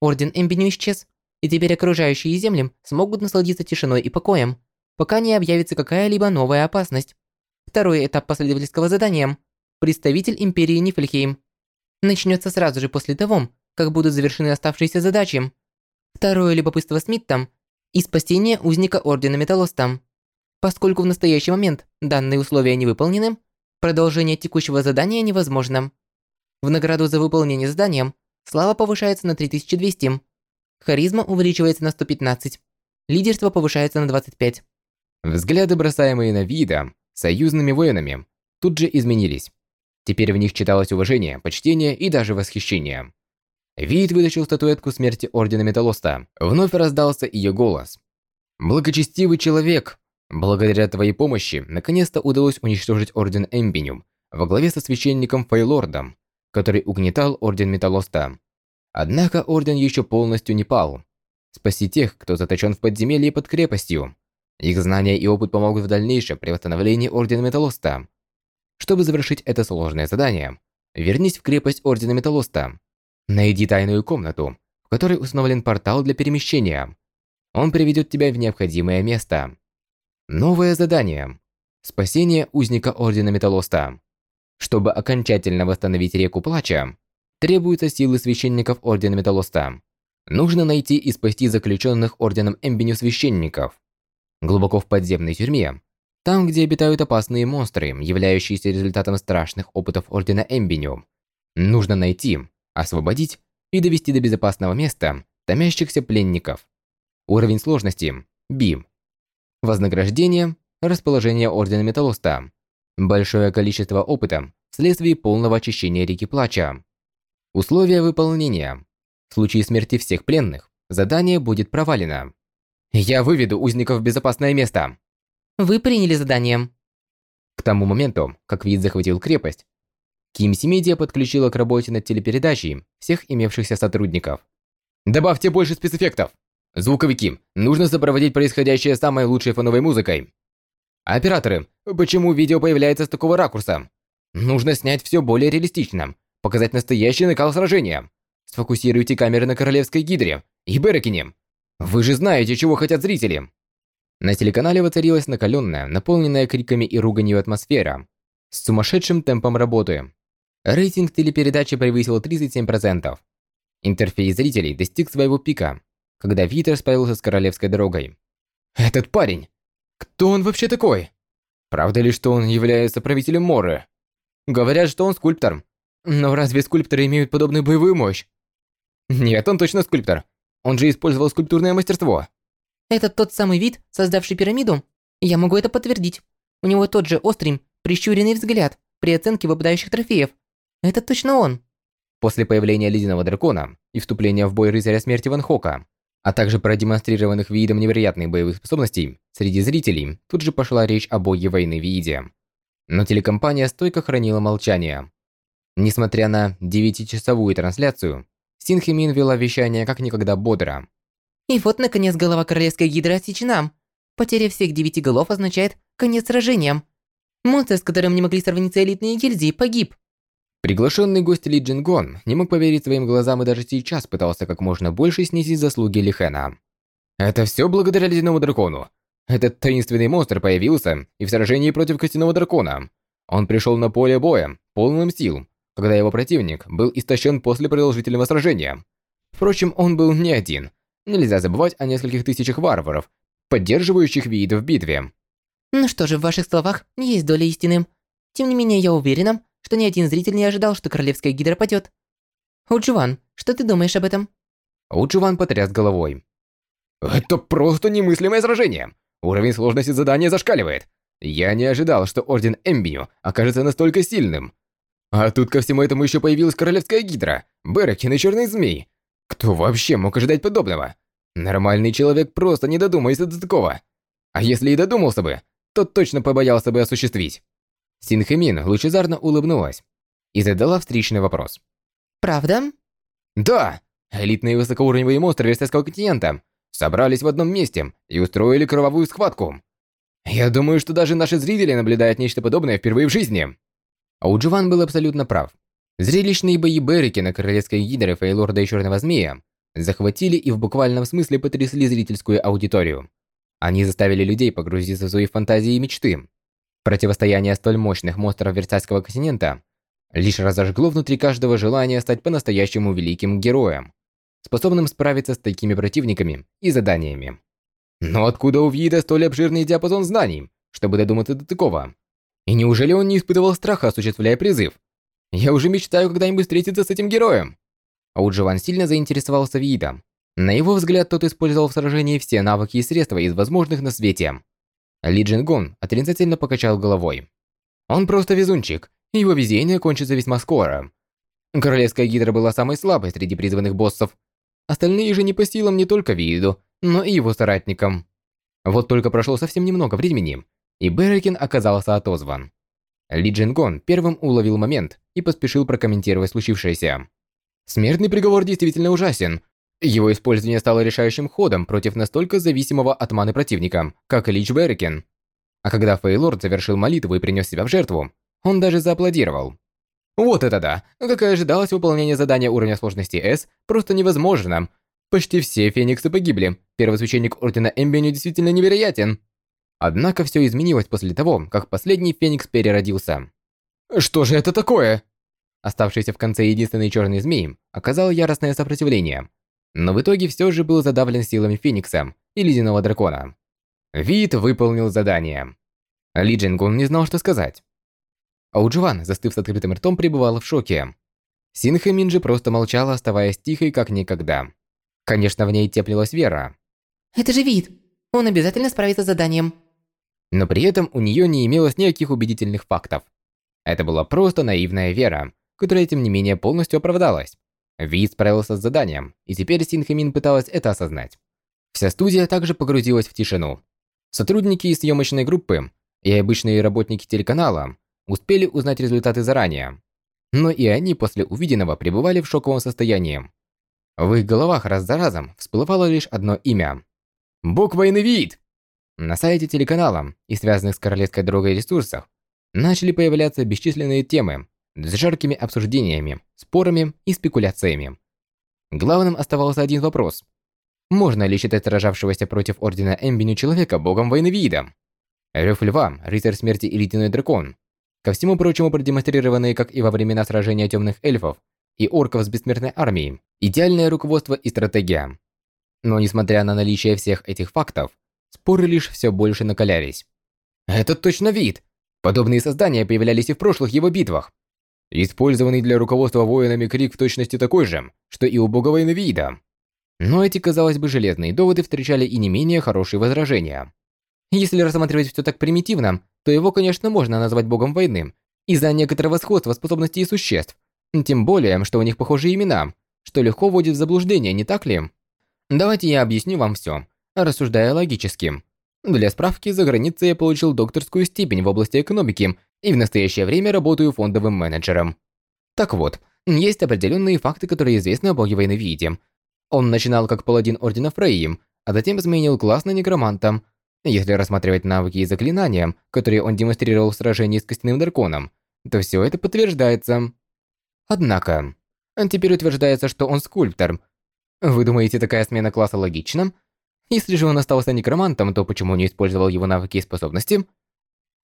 Орден Эмбеню исчез, и теперь окружающие земли смогут насладиться тишиной и покоем, пока не объявится какая-либо новая опасность. Второй этап последовательского задания – представитель Империи Нифльхейм. Начнется сразу же после того, как будут завершены оставшиеся задачи. Второе любопытство Смитта и спасение узника Ордена Металлоста. Поскольку в настоящий момент данные условия не выполнены, продолжение текущего задания невозможно. В награду за выполнение задания Слава повышается на 3200. Харизма увеличивается на 115. Лидерство повышается на 25. Взгляды, бросаемые на вида, союзными воинами, тут же изменились. Теперь в них читалось уважение, почтение и даже восхищение. Вид вытащил статуэтку смерти Ордена Металлоста. Вновь раздался ее голос. «Благочестивый человек! Благодаря твоей помощи, наконец-то удалось уничтожить Орден Эмбиниум во главе со священником Фейлордом который угнетал Орден Металлоста. Однако Орден еще полностью не пал. Спаси тех, кто заточен в подземелье под крепостью. Их знания и опыт помогут в дальнейшем при восстановлении Ордена Металлоста. Чтобы завершить это сложное задание, вернись в крепость Ордена Металлоста. Найди тайную комнату, в которой установлен портал для перемещения. Он приведет тебя в необходимое место. Новое задание. Спасение узника Ордена Металлоста. Чтобы окончательно восстановить реку Плача, требуются силы священников Ордена Металлоста. Нужно найти и спасти заключенных Орденом Эмбеню священников. Глубоко в подземной тюрьме, там, где обитают опасные монстры, являющиеся результатом страшных опытов Ордена Эмбеню, нужно найти, освободить и довести до безопасного места томящихся пленников. Уровень сложности – B. Вознаграждение – расположение Ордена Металлоста. Большое количество опыта вследствие полного очищения реки Плача. Условия выполнения. В случае смерти всех пленных, задание будет провалено. Я выведу узников в безопасное место. Вы приняли задание. К тому моменту, как Вид захватил крепость, Кимси Медиа подключила к работе над телепередачей всех имевшихся сотрудников. Добавьте больше спецэффектов. Звуковики, нужно сопроводить происходящее самой лучшей фоновой музыкой. Операторы, почему видео появляется с такого ракурса? Нужно снять все более реалистично, показать настоящий накал сражения. Сфокусируйте камеры на Королевской Гидре и Берекине. Вы же знаете, чего хотят зрители. На телеканале воцарилась накаленная, наполненная криками и руганью атмосфера, с сумасшедшим темпом работы. Рейтинг телепередачи превысил 37%. Интерфейс зрителей достиг своего пика, когда Витер справился с королевской дорогой. «Этот парень! Кто он вообще такой? Правда ли, что он является правителем Моры? Говорят, что он скульптор. Но разве скульпторы имеют подобную боевую мощь? Нет, он точно скульптор. Он же использовал скульптурное мастерство. Это тот самый вид, создавший пирамиду? Я могу это подтвердить. У него тот же острый, прищуренный взгляд при оценке выпадающих трофеев. Это точно он. После появления Ледяного Дракона и вступления в бой Рыцаря Смерти Ван Хока, а также продемонстрированных видом невероятных боевых способностей, среди зрителей тут же пошла речь о боге войны Виде. Но телекомпания стойко хранила молчание. Несмотря на 9-часовую трансляцию, Синхимин вела вещание как никогда бодро. И вот, наконец, голова королевской гидры отсечена. Потеря всех девяти голов означает конец сражения. Монстр, с которым не могли сравниться элитные гильдии, погиб. Приглашенный гость Ли Джингон не мог поверить своим глазам и даже сейчас пытался как можно больше снизить заслуги Лихена. Это все благодаря Ледяному Дракону. Этот таинственный монстр появился и в сражении против Костяного Дракона. Он пришел на поле боя, полным сил, когда его противник был истощен после продолжительного сражения. Впрочем, он был не один. Нельзя забывать о нескольких тысячах варваров, поддерживающих виды в битве. Ну что же, в ваших словах есть доля истины. Тем не менее, я уверена, что ни один зритель не ожидал, что королевская гидра падет. Удживан, что ты думаешь об этом? Удживан потряс головой. Это просто немыслимое сражение. Уровень сложности задания зашкаливает. Я не ожидал, что Орден Эмбиню окажется настолько сильным. А тут ко всему этому еще появилась королевская гидра, Берекин и черный змей. Кто вообще мог ожидать подобного? Нормальный человек просто не додумается до такого. А если и додумался бы, то точно побоялся бы осуществить. Синхэмин лучезарно улыбнулась и задала встречный вопрос. «Правда?» «Да! Элитные высокоуровневые монстры Версальского континента собрались в одном месте и устроили кровавую схватку. Я думаю, что даже наши зрители наблюдают нечто подобное впервые в жизни». Аудживан был абсолютно прав. Зрелищные бои Беррики на Королевской Гидре Фейлорда и Черного Змея захватили и в буквальном смысле потрясли зрительскую аудиторию. Они заставили людей погрузиться в свои фантазии и мечты, Противостояние столь мощных монстров Версальского континента лишь разожгло внутри каждого желание стать по-настоящему великим героем, способным справиться с такими противниками и заданиями. Но откуда у Виида столь обширный диапазон знаний, чтобы додуматься до такого? И неужели он не испытывал страха, осуществляя призыв? Я уже мечтаю когда-нибудь встретиться с этим героем. Аудживан сильно заинтересовался Виидом. На его взгляд, тот использовал в сражении все навыки и средства из возможных на свете. Ли Джингун отрицательно покачал головой. Он просто везунчик, и его везение кончится весьма скоро. Королевская гидра была самой слабой среди призванных боссов. Остальные же не по силам не только Вииду, но и его соратникам. Вот только прошло совсем немного времени, и Беррикин оказался отозван. Ли Джингон первым уловил момент и поспешил прокомментировать случившееся. Смертный приговор действительно ужасен, его использование стало решающим ходом против настолько зависимого от маны противника, как Лич Беррикен. А когда Фейлорд завершил молитву и принес себя в жертву, он даже зааплодировал. Вот это да! Как и ожидалось, выполнение задания уровня сложности S просто невозможно. Почти все фениксы погибли. Первый священник Ордена Эмбеню действительно невероятен. Однако все изменилось после того, как последний феникс переродился. Что же это такое? Оставшийся в конце единственный черный змей оказал яростное сопротивление, но в итоге все же был задавлен силами Феникса и Ледяного Дракона. Вид выполнил задание. Ли Джингун не знал, что сказать. Ауджван, застыв с открытым ртом, пребывала в шоке. Синха Минджи просто молчала, оставаясь тихой, как никогда. Конечно, в ней теплилась вера. «Это же вид! Он обязательно справится с заданием!» Но при этом у нее не имелось никаких убедительных фактов. Это была просто наивная вера, которая тем не менее полностью оправдалась. Ви справился с заданием, и теперь Синхэмин пыталась это осознать. Вся студия также погрузилась в тишину. Сотрудники из съемочной группы и обычные работники телеканала успели узнать результаты заранее. Но и они после увиденного пребывали в шоковом состоянии. В их головах раз за разом всплывало лишь одно имя. Буква «Инвид». На сайте телеканала и связанных с королевской дорогой ресурсах начали появляться бесчисленные темы с жаркими обсуждениями, спорами и спекуляциями. Главным оставался один вопрос. Можно ли считать сражавшегося против Ордена Эмбиню человека богом войны вида? Рёв Льва, Рыцарь Смерти и Ледяной Дракон, ко всему прочему продемонстрированные, как и во времена сражения темных эльфов и орков с бессмертной армией, идеальное руководство и стратегия. Но несмотря на наличие всех этих фактов, споры лишь все больше накалялись. Это точно вид! Подобные создания появлялись и в прошлых его битвах. Использованный для руководства воинами крик в точности такой же, что и у бога вида. Но эти, казалось бы, железные доводы встречали и не менее хорошие возражения. Если рассматривать все так примитивно, то его, конечно, можно назвать богом войны, из-за некоторого сходства способностей существ, тем более, что у них похожие имена, что легко вводит в заблуждение, не так ли? Давайте я объясню вам все, рассуждая логически. Для справки, за границей я получил докторскую степень в области экономики и в настоящее время работаю фондовым менеджером. Так вот, есть определенные факты, которые известны о боге войны Виде. Он начинал как паладин Ордена Фрейи, а затем сменил класс на некроманта. Если рассматривать навыки и заклинания, которые он демонстрировал в сражении с Костяным Драконом, то все это подтверждается. Однако, теперь утверждается, что он скульптор. Вы думаете, такая смена класса логична? Если же он остался некромантом, то почему не использовал его навыки и способности?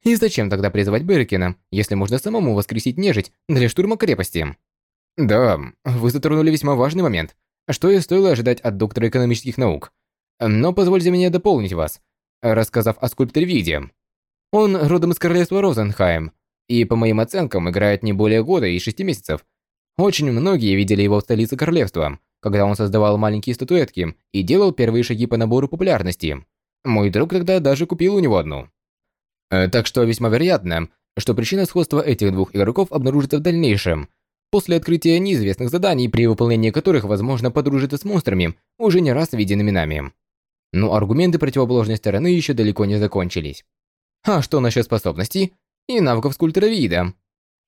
И зачем тогда призывать Беркина, если можно самому воскресить нежить для штурма крепости? Да, вы затронули весьма важный момент, что и стоило ожидать от доктора экономических наук. Но позвольте мне дополнить вас, рассказав о скульпторе Виде. Он родом из королевства Розенхайм, и, по моим оценкам, играет не более года и шести месяцев. Очень многие видели его в столице королевства, когда он создавал маленькие статуэтки и делал первые шаги по набору популярности. Мой друг тогда даже купил у него одну. Э, так что весьма вероятно, что причина сходства этих двух игроков обнаружится в дальнейшем, после открытия неизвестных заданий, при выполнении которых возможно подружиться с монстрами, уже не раз виденными нами. Но аргументы противоположной стороны еще далеко не закончились. А что насчет способностей и навыков скульптора вида?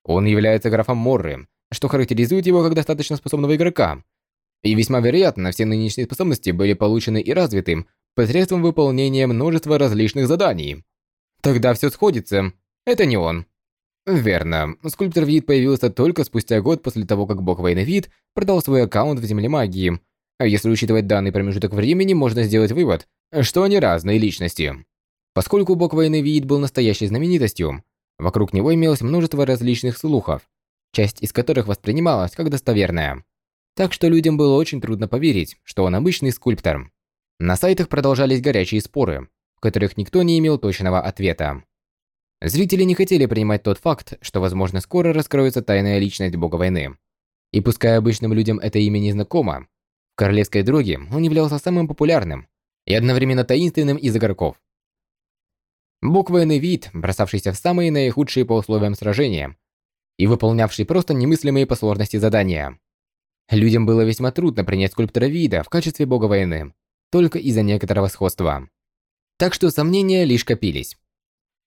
Он является графом Морры, что характеризует его как достаточно способного игрока, и весьма вероятно, все нынешние способности были получены и развиты посредством выполнения множества различных заданий. Тогда все сходится. Это не он. Верно. Скульптор Вид появился только спустя год после того, как бог войны Вид продал свой аккаунт в Земле Магии. А если учитывать данный промежуток времени, можно сделать вывод, что они разные личности. Поскольку бог войны Вид был настоящей знаменитостью, вокруг него имелось множество различных слухов, часть из которых воспринималась как достоверная. Так что людям было очень трудно поверить, что он обычный скульптор. На сайтах продолжались горячие споры, которых никто не имел точного ответа. Зрители не хотели принимать тот факт, что, возможно, скоро раскроется тайная личность бога войны. И пускай обычным людям это имя не знакомо, в королевской дороге он являлся самым популярным и одновременно таинственным из игроков. Бог войны вид, бросавшийся в самые наихудшие по условиям сражения и выполнявший просто немыслимые по сложности задания. Людям было весьма трудно принять скульптора вида в качестве бога войны, только из-за некоторого сходства. Так что сомнения лишь копились.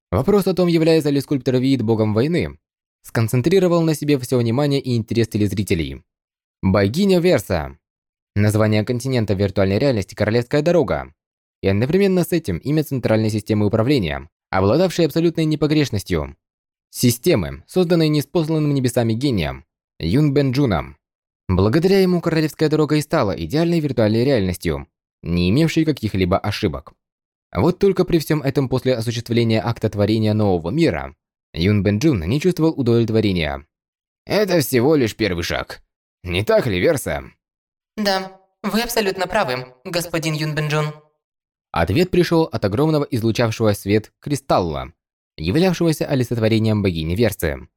Вопрос о том, является ли скульптор вид богом войны, сконцентрировал на себе все внимание и интерес телезрителей. Богиня Верса. Название континента виртуальной реальности Королевская дорога. И одновременно с этим имя центральной системы управления, обладавшей абсолютной непогрешностью. Системы, созданной неспосланным небесами гением, Юн Бенджуном. Благодаря ему королевская дорога и стала идеальной виртуальной реальностью, не имевшей каких-либо ошибок. Вот только при всем этом после осуществления акта творения нового мира, Юн Бенджун не чувствовал удовлетворения. «Это всего лишь первый шаг. Не так ли, Верса?» «Да, вы абсолютно правы, господин Юн Бенджун». Ответ пришел от огромного излучавшего свет кристалла, являвшегося олицетворением богини Версы.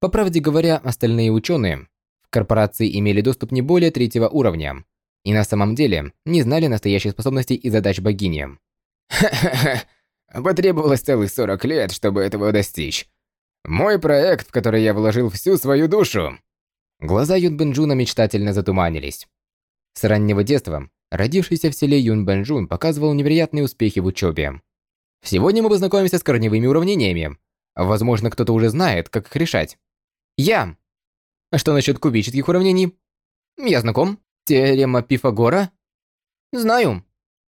По правде говоря, остальные ученые Корпорации имели доступ не более третьего уровня, и на самом деле не знали настоящих способностей и задач богини. Ха-ха-ха, (laughs) потребовалось целых 40 лет, чтобы этого достичь. Мой проект, в который я вложил всю свою душу. Глаза Юн Бенджуна мечтательно затуманились. С раннего детства родившийся в селе Юн Бенджун показывал невероятные успехи в учебе. Сегодня мы познакомимся с корневыми уравнениями. Возможно, кто-то уже знает, как их решать. Я. А что насчет кубических уравнений? Я знаком. Теорема Пифагора? Знаю.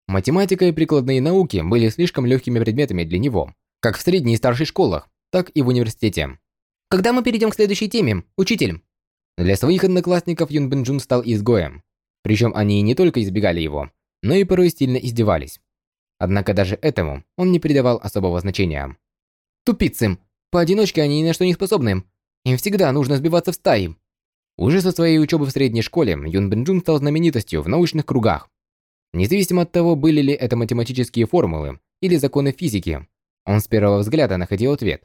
Математика и прикладные науки были слишком легкими предметами для него, как в средней и старшей школах, так и в университете. Когда мы перейдем к следующей теме, учитель? Для своих одноклассников Юн Бенджун стал изгоем. Причем они не только избегали его, но и порой сильно издевались. Однако даже этому он не придавал особого значения. Тупицы. Поодиночке они ни на что не способны. Им всегда нужно сбиваться в стаи. Уже со своей учебы в средней школе Юн Бенджун стал знаменитостью в научных кругах. Независимо от того, были ли это математические формулы или законы физики, он с первого взгляда находил ответ.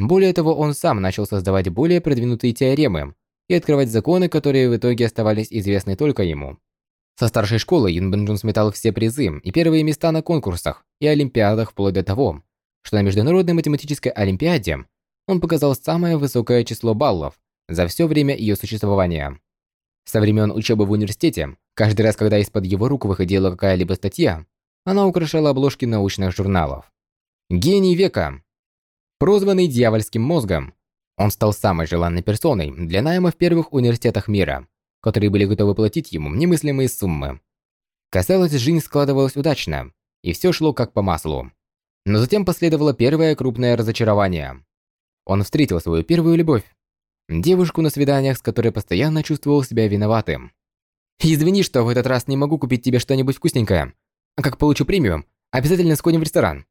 Более того, он сам начал создавать более продвинутые теоремы и открывать законы, которые в итоге оставались известны только ему. Со старшей школы Юн Бенджун сметал все призы и первые места на конкурсах и олимпиадах вплоть до того, что на Международной математической олимпиаде он показал самое высокое число баллов за все время ее существования. Со времен учебы в университете, каждый раз, когда из-под его рук выходила какая-либо статья, она украшала обложки научных журналов. Гений века. Прозванный дьявольским мозгом, он стал самой желанной персоной для найма в первых университетах мира, которые были готовы платить ему немыслимые суммы. Казалось, жизнь складывалась удачно, и все шло как по маслу. Но затем последовало первое крупное разочарование. Он встретил свою первую любовь. Девушку на свиданиях, с которой постоянно чувствовал себя виноватым. «Извини, что в этот раз не могу купить тебе что-нибудь вкусненькое. А как получу премиум, обязательно сходим в ресторан».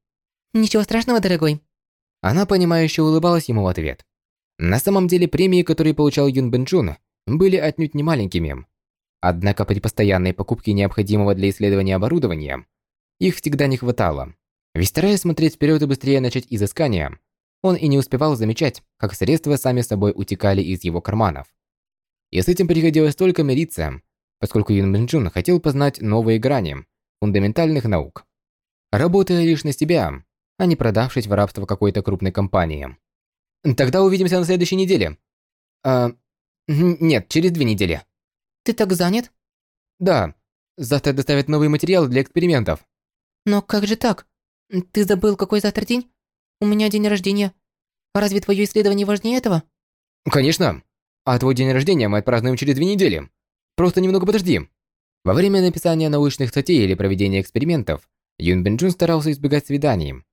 «Ничего страшного, дорогой». Она понимающе улыбалась ему в ответ. На самом деле премии, которые получал Юн Бенчун, были отнюдь не маленькими. Однако при постоянной покупке необходимого для исследования оборудования, их всегда не хватало. Ведь стараясь смотреть вперед и быстрее начать изыскание, он и не успевал замечать, как средства сами собой утекали из его карманов. И с этим приходилось только мириться, поскольку Юн Бенчун хотел познать новые грани фундаментальных наук. Работая лишь на себя, а не продавшись в рабство какой-то крупной компании. Тогда увидимся на следующей неделе. А, нет, через две недели. Ты так занят? Да. Завтра доставят новые материалы для экспериментов. Но как же так? Ты забыл, какой завтра день? У меня день рождения. Разве твое исследование важнее этого? Конечно. А твой день рождения мы отпразднуем через две недели. Просто немного подожди. Во время написания научных статей или проведения экспериментов Юн Бенджун старался избегать свиданий,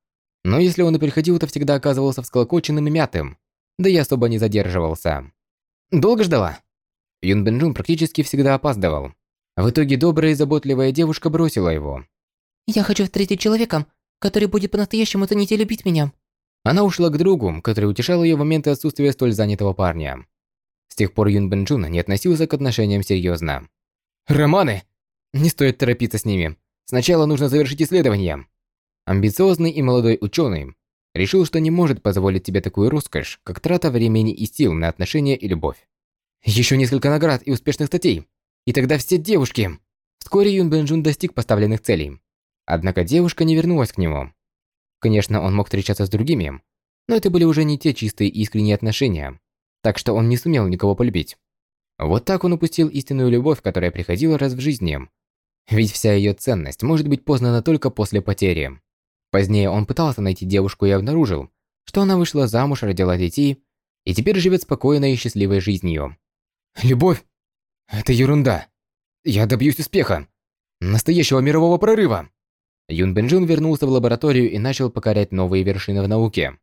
но если он и приходил, то всегда оказывался всколокоченным и мятым, да и особо не задерживался. Долго ждала? Юн Бенджун практически всегда опаздывал. В итоге добрая и заботливая девушка бросила его. «Я хочу встретить человека, который будет по-настоящему ценить и любить меня». Она ушла к другу, который утешал ее в моменты отсутствия столь занятого парня. С тех пор Юн Бенджун не относился к отношениям серьезно. «Романы! Не стоит торопиться с ними. Сначала нужно завершить исследование. Амбициозный и молодой ученый решил, что не может позволить себе такую роскошь, как трата времени и сил на отношения и любовь. Еще несколько наград и успешных статей, и тогда все девушки. Вскоре Юн Бенджун достиг поставленных целей. Однако девушка не вернулась к нему. Конечно, он мог встречаться с другими, но это были уже не те чистые и искренние отношения, так что он не сумел никого полюбить. Вот так он упустил истинную любовь, которая приходила раз в жизни. Ведь вся ее ценность может быть познана только после потери. Позднее он пытался найти девушку и обнаружил, что она вышла замуж, родила детей и теперь живет спокойной и счастливой жизнью. Любовь – это ерунда. Я добьюсь успеха. Настоящего мирового прорыва. Юн Бенджун вернулся в лабораторию и начал покорять новые вершины в науке.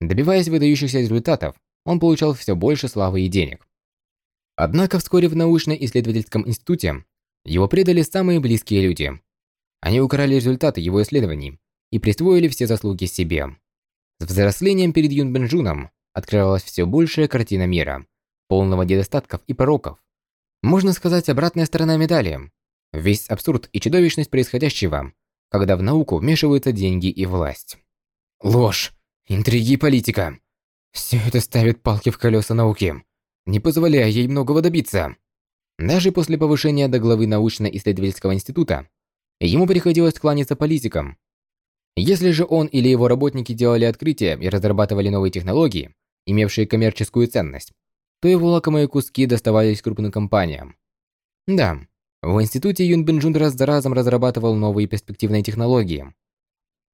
Добиваясь выдающихся результатов, он получал все больше славы и денег. Однако вскоре в научно-исследовательском институте его предали самые близкие люди. Они украли результаты его исследований и присвоили все заслуги себе. С взрослением перед Юн Бенджуном открывалась все большая картина мира, полного недостатков и пороков. Можно сказать, обратная сторона медали. Весь абсурд и чудовищность происходящего, когда в науку вмешиваются деньги и власть. Ложь, интриги и политика. Все это ставит палки в колеса науки, не позволяя ей многого добиться. Даже после повышения до главы научно-исследовательского института, ему приходилось кланяться политикам, Если же он или его работники делали открытия и разрабатывали новые технологии, имевшие коммерческую ценность, то его лакомые куски доставались крупным компаниям. Да, в институте Юн Бенджун раз за разом разрабатывал новые перспективные технологии.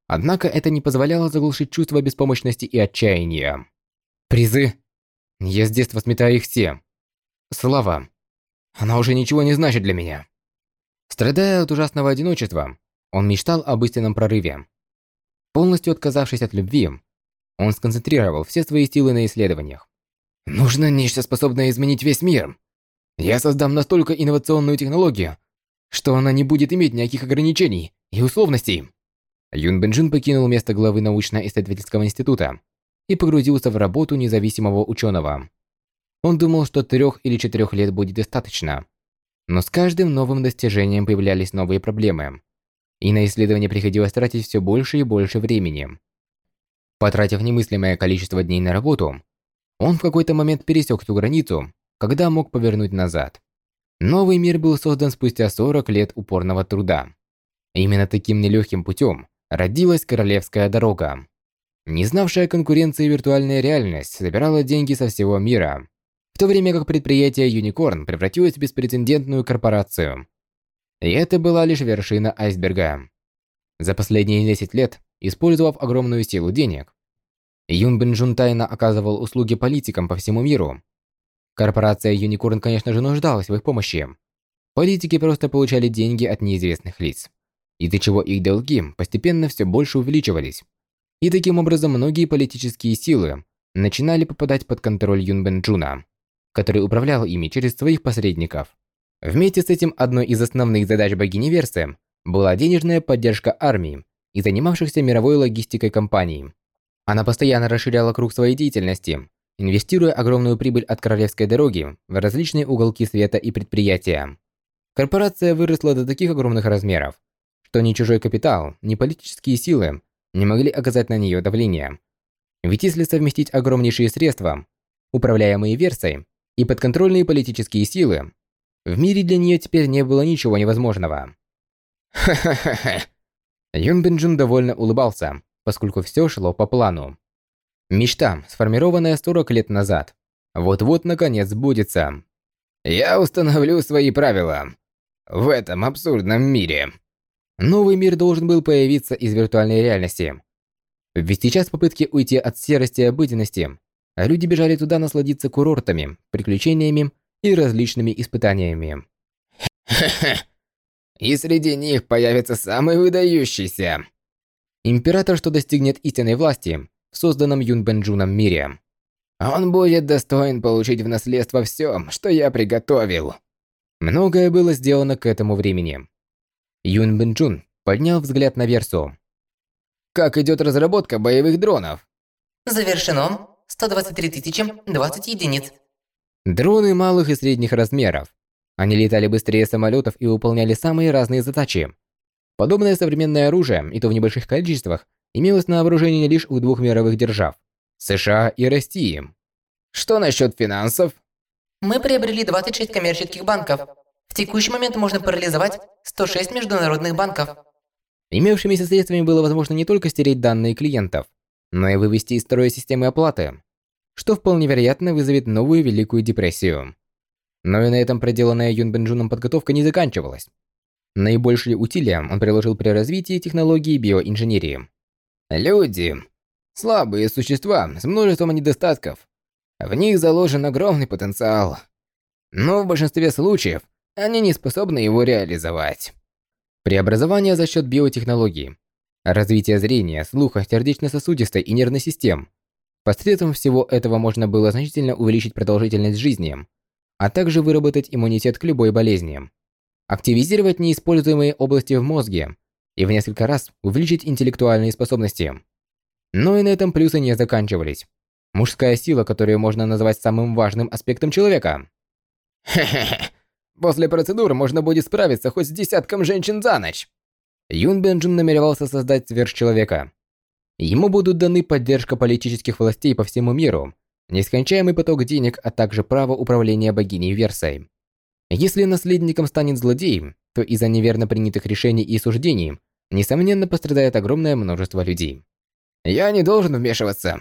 Однако это не позволяло заглушить чувство беспомощности и отчаяния. Призы? Я с детства сметаю их все. Слава. Она уже ничего не значит для меня. Страдая от ужасного одиночества, он мечтал об истинном прорыве. Полностью отказавшись от любви, он сконцентрировал все свои силы на исследованиях. Нужно нечто способное изменить весь мир. Я создам настолько инновационную технологию, что она не будет иметь никаких ограничений и условностей. Юн Бенджин покинул место главы научно-исследовательского института и погрузился в работу независимого ученого. Он думал, что трех или четырех лет будет достаточно. Но с каждым новым достижением появлялись новые проблемы. И на исследование приходилось тратить все больше и больше времени. Потратив немыслимое количество дней на работу, он в какой-то момент пересек ту границу, когда мог повернуть назад. Новый мир был создан спустя 40 лет упорного труда. Именно таким нелегким путем родилась Королевская дорога. Не знавшая конкуренции виртуальная реальность собирала деньги со всего мира, в то время как предприятие Unicorn превратилось в беспрецедентную корпорацию. И это была лишь вершина айсберга. За последние 10 лет, использовав огромную силу денег, Юн Бенджун тайно оказывал услуги политикам по всему миру. Корпорация Юникорн, конечно же, нуждалась в их помощи. Политики просто получали деньги от неизвестных лиц, из-за чего их долги постепенно все больше увеличивались. И таким образом многие политические силы начинали попадать под контроль Юн Бенджуна, который управлял ими через своих посредников. Вместе с этим одной из основных задач богини Версы была денежная поддержка армии и занимавшихся мировой логистикой компаний. Она постоянно расширяла круг своей деятельности, инвестируя огромную прибыль от королевской дороги в различные уголки света и предприятия. Корпорация выросла до таких огромных размеров, что ни чужой капитал, ни политические силы не могли оказать на нее давление. Ведь если совместить огромнейшие средства, управляемые Версой, и подконтрольные политические силы, в мире для нее теперь не было ничего невозможного. Ха-ха-ха. Юн Бенджун довольно улыбался, поскольку все шло по плану. Мечта, сформированная 40 лет назад, вот-вот наконец сбудется. Я установлю свои правила в этом абсурдном мире. Новый мир должен был появиться из виртуальной реальности. Ведь сейчас попытки уйти от серости и обыденности, люди бежали туда насладиться курортами, приключениями и различными испытаниями. И среди них появится самый выдающийся. Император, что достигнет истинной власти в созданном Юн Бенджуном мире. Он будет достоин получить в наследство все, что я приготовил. Многое было сделано к этому времени. Юн Бенджун поднял взгляд на Версу. Как идет разработка боевых дронов? Завершено. 123 тысячи 20 единиц. Дроны малых и средних размеров. Они летали быстрее самолетов и выполняли самые разные задачи, Подобное современное оружие, и то в небольших количествах, имелось на вооружении лишь у двух мировых держав – США и России. Что насчет финансов? Мы приобрели 26 коммерческих банков. В текущий момент можно парализовать 106 международных банков. Имевшимися средствами было возможно не только стереть данные клиентов, но и вывести из строя системы оплаты, что вполне вероятно вызовет новую Великую депрессию. Но и на этом проделанная Юн Бенджуном подготовка не заканчивалась. Наибольшие усилия он приложил при развитии технологии биоинженерии. Люди – слабые существа с множеством недостатков. В них заложен огромный потенциал. Но в большинстве случаев они не способны его реализовать. Преобразование за счет биотехнологии, развитие зрения, слуха, сердечно-сосудистой и нервной систем. Посредством всего этого можно было значительно увеличить продолжительность жизни, а также выработать иммунитет к любой болезни активизировать неиспользуемые области в мозге и в несколько раз увеличить интеллектуальные способности. Но и на этом плюсы не заканчивались. Мужская сила, которую можно назвать самым важным аспектом человека. Хе-хе-хе. (laughs) После процедуры можно будет справиться хоть с десятком женщин за ночь. Юн Бенджин намеревался создать сверхчеловека. Ему будут даны поддержка политических властей по всему миру, нескончаемый поток денег, а также право управления богиней Версой. Если наследником станет злодей, то из-за неверно принятых решений и суждений несомненно, пострадает огромное множество людей. Я не должен вмешиваться.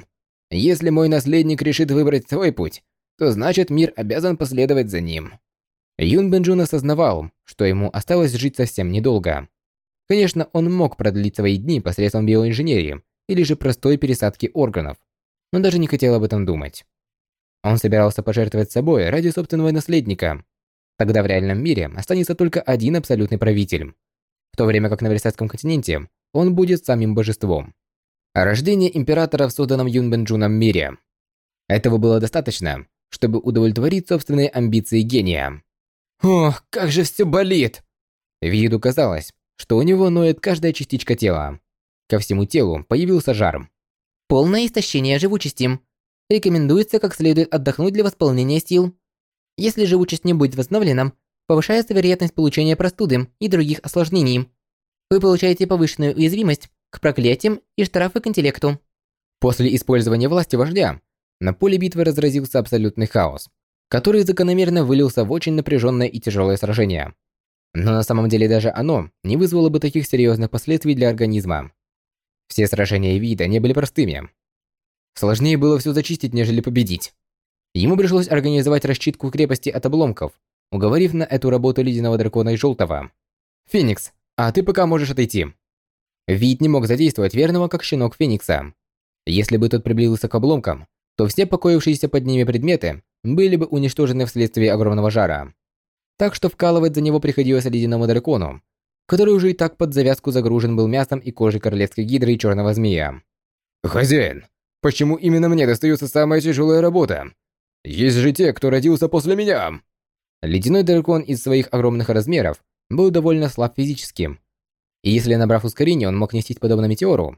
Если мой наследник решит выбрать свой путь, то значит мир обязан последовать за ним. Юн Бенджун осознавал, что ему осталось жить совсем недолго. Конечно, он мог продлить свои дни посредством биоинженерии или же простой пересадки органов, но даже не хотел об этом думать. Он собирался пожертвовать собой ради собственного наследника. Тогда в реальном мире останется только один абсолютный правитель, в то время как на Версальском континенте он будет самим божеством. Рождение императора в созданном Юн Бенджуном мире. Этого было достаточно, чтобы удовлетворить собственные амбиции гения. Ох, как же все болит! Виду казалось, что у него ноет каждая частичка тела. Ко всему телу появился жар. Полное истощение живучести. Рекомендуется как следует отдохнуть для восполнения сил. Если живучесть не будет восстановлена, повышается вероятность получения простуды и других осложнений. Вы получаете повышенную уязвимость к проклятиям и штрафы к интеллекту. После использования власти вождя, на поле битвы разразился абсолютный хаос, который закономерно вылился в очень напряженное и тяжелое сражение. Но на самом деле даже оно не вызвало бы таких серьезных последствий для организма. Все сражения вида не были простыми. Сложнее было все зачистить, нежели победить. Ему пришлось организовать расчистку крепости от обломков, уговорив на эту работу ледяного дракона и желтого. «Феникс, а ты пока можешь отойти». Вид не мог задействовать верного, как щенок Феникса. Если бы тот приблизился к обломкам, то все покоившиеся под ними предметы были бы уничтожены вследствие огромного жара. Так что вкалывать за него приходилось ледяному дракону, который уже и так под завязку загружен был мясом и кожей королевской гидры и черного змея. «Хозяин, почему именно мне достается самая тяжелая работа? Есть же те, кто родился после меня!» Ледяной дракон из своих огромных размеров был довольно слаб физически. И если набрав ускорение он мог нестись подобно метеору,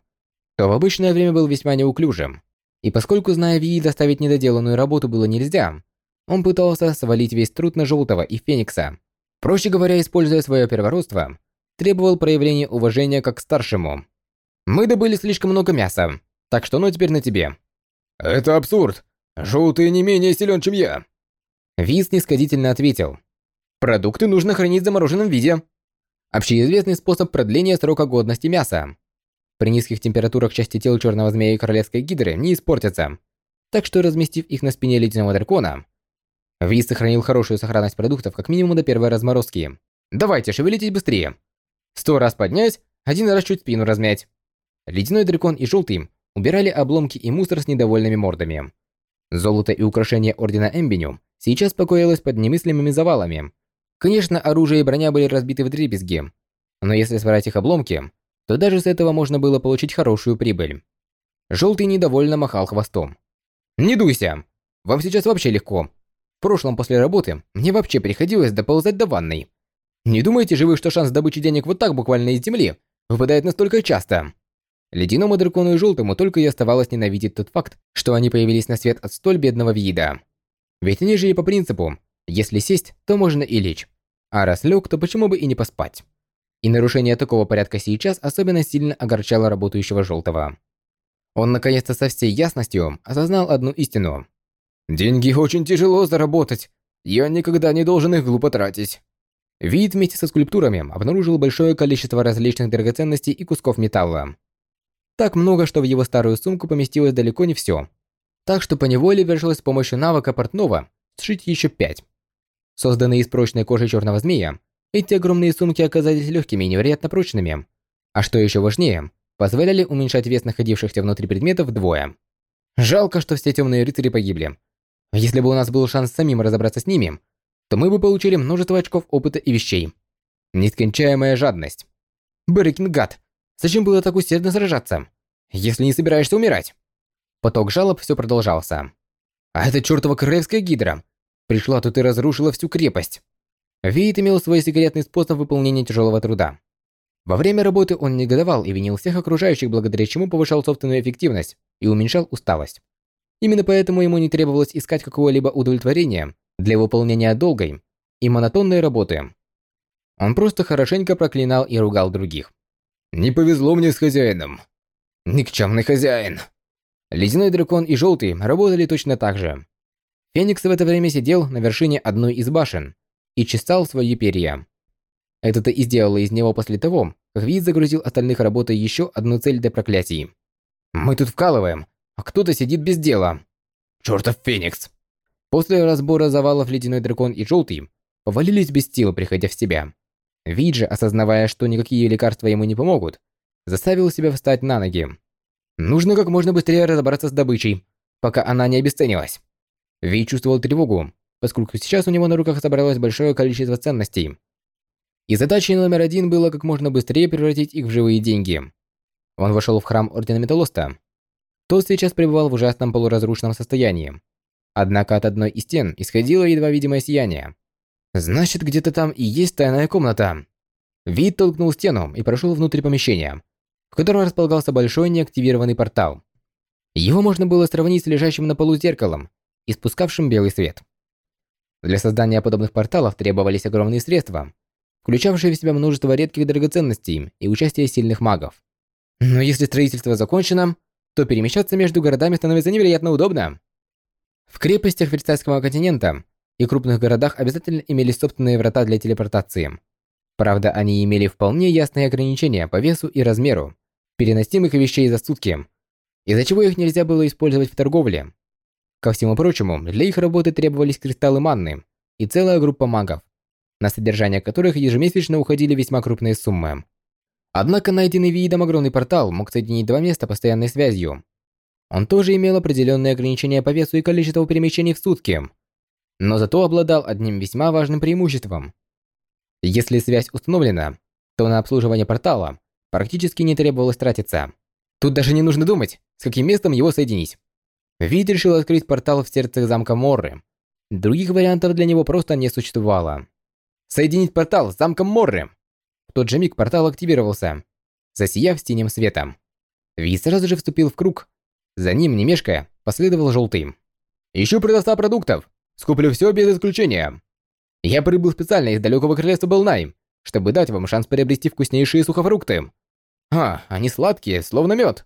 то в обычное время был весьма неуклюжим. И поскольку, зная Ви, доставить недоделанную работу было нельзя, он пытался свалить весь труд на Желтого и Феникса. Проще говоря, используя свое первородство, требовал проявления уважения как к старшему. «Мы добыли слишком много мяса, так что оно теперь на тебе». «Это абсурд. Желтый не менее силен, чем я». Виз нисходительно ответил. «Продукты нужно хранить в замороженном виде. Общеизвестный способ продления срока годности мяса. При низких температурах части тел черного змея и королевской гидры не испортятся. Так что, разместив их на спине ледяного дракона, Виз сохранил хорошую сохранность продуктов как минимум до первой разморозки. «Давайте, шевелитесь быстрее!» Сто раз поднять, один раз чуть спину размять. Ледяной дракон и желтый убирали обломки и мусор с недовольными мордами. Золото и украшения Ордена Эмбиню сейчас покоилось под немыслимыми завалами. Конечно, оружие и броня были разбиты в дребезги, но если собрать их обломки, то даже с этого можно было получить хорошую прибыль. Желтый недовольно махал хвостом. «Не дуйся! Вам сейчас вообще легко. В прошлом после работы мне вообще приходилось доползать до ванной. Не думаете же вы, что шанс добычи денег вот так буквально из земли выпадает настолько часто? Ледяному дракону и желтому только и оставалось ненавидеть тот факт, что они появились на свет от столь бедного вида. Ведь они жили по принципу «если сесть, то можно и лечь». А раз лег, то почему бы и не поспать? И нарушение такого порядка сейчас особенно сильно огорчало работающего желтого. Он наконец-то со всей ясностью осознал одну истину. «Деньги очень тяжело заработать. Я никогда не должен их глупо тратить». Вид вместе со скульптурами обнаружил большое количество различных драгоценностей и кусков металла. Так много, что в его старую сумку поместилось далеко не все. Так что поневоле пришлось с помощью навыка портного сшить еще пять. Созданные из прочной кожи черного змея, эти огромные сумки оказались легкими и невероятно прочными. А что еще важнее, позволяли уменьшать вес находившихся внутри предметов вдвое. Жалко, что все темные рыцари погибли. Если бы у нас был шанс самим разобраться с ними, то мы бы получили множество очков опыта и вещей. Нескончаемая жадность. Берекин гад, зачем было так усердно сражаться, если не собираешься умирать? Поток жалоб все продолжался. А эта чертова королевская гидра пришла тут и разрушила всю крепость. Вейт имел свой секретный способ выполнения тяжелого труда. Во время работы он негодовал и винил всех окружающих, благодаря чему повышал собственную эффективность и уменьшал усталость. Именно поэтому ему не требовалось искать какого-либо удовлетворения для выполнения долгой и монотонной работы. Он просто хорошенько проклинал и ругал других. «Не повезло мне с хозяином. Никчемный хозяин». Ледяной дракон и Желтый работали точно так же. Феникс в это время сидел на вершине одной из башен и чесал свои перья. Это-то и сделало из него после того, как Вид загрузил остальных работой еще одну цель для проклятий. «Мы тут вкалываем, а кто-то сидит без дела. Чёртов Феникс!» После разбора завалов Ледяной Дракон и Желтый повалились без сил, приходя в себя. Вид же, осознавая, что никакие лекарства ему не помогут, заставил себя встать на ноги. Нужно как можно быстрее разобраться с добычей, пока она не обесценилась. Вид чувствовал тревогу, поскольку сейчас у него на руках собралось большое количество ценностей. И задачей номер один было как можно быстрее превратить их в живые деньги. Он вошел в храм Ордена Металлоста. Тот сейчас пребывал в ужасном полуразрушенном состоянии. Однако от одной из стен исходило едва видимое сияние. Значит, где-то там и есть тайная комната. Вид толкнул стену и прошел внутрь помещения, в котором располагался большой неактивированный портал. Его можно было сравнить с лежащим на полу зеркалом, испускавшим белый свет. Для создания подобных порталов требовались огромные средства, включавшие в себя множество редких драгоценностей и участие сильных магов. Но если строительство закончено, то перемещаться между городами становится невероятно удобно. В крепостях Версальского континента и крупных городах обязательно имелись собственные врата для телепортации. Правда, они имели вполне ясные ограничения по весу и размеру переносимых вещей за сутки, из-за чего их нельзя было использовать в торговле. Ко всему прочему, для их работы требовались кристаллы манны и целая группа магов, на содержание которых ежемесячно уходили весьма крупные суммы. Однако найденный видом огромный портал мог соединить два места постоянной связью. Он тоже имел определенные ограничения по весу и количеству перемещений в сутки, но зато обладал одним весьма важным преимуществом. Если связь установлена, то на обслуживание портала практически не требовалось тратиться. Тут даже не нужно думать, с каким местом его соединить. Вид решил открыть портал в сердце замка Морры. Других вариантов для него просто не существовало. Соединить портал с замком Морры. В тот же миг портал активировался, засияв синим светом. Вид сразу же вступил в круг. За ним, не мешкая, последовал желтый. «Ищу продавца продуктов. Скуплю все без исключения. Я прибыл специально из далекого королевства Белнай, чтобы дать вам шанс приобрести вкуснейшие сухофрукты. А, они сладкие, словно мед.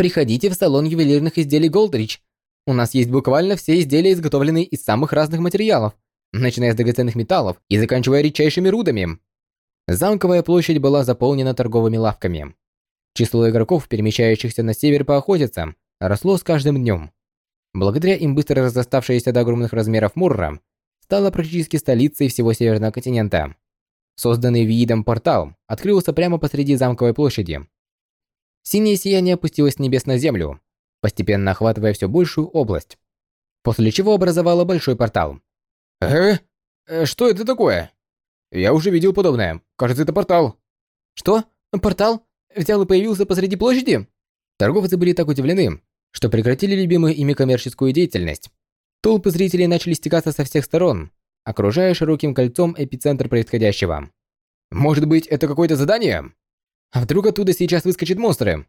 Приходите в салон ювелирных изделий Голдрич. У нас есть буквально все изделия, изготовленные из самых разных материалов, начиная с драгоценных металлов и заканчивая редчайшими рудами. Замковая площадь была заполнена торговыми лавками. Число игроков, перемещающихся на север поохотиться, росло с каждым днем. Благодаря им быстро разоставшаяся до огромных размеров Мурра стала практически столицей всего Северного континента. Созданный видом портал открылся прямо посреди замковой площади. Синее сияние опустилось с небес на землю, постепенно охватывая все большую область, после чего образовало большой портал. «Э? э что это такое? Я уже видел подобное. Кажется, это портал». «Что? Портал? Взял и появился посреди площади?» Торговцы были так удивлены, что прекратили любимую ими коммерческую деятельность. Толпы зрителей начали стекаться со всех сторон, окружая широким кольцом эпицентр происходящего. «Может быть, это какое-то задание? А вдруг оттуда сейчас выскочат монстры?»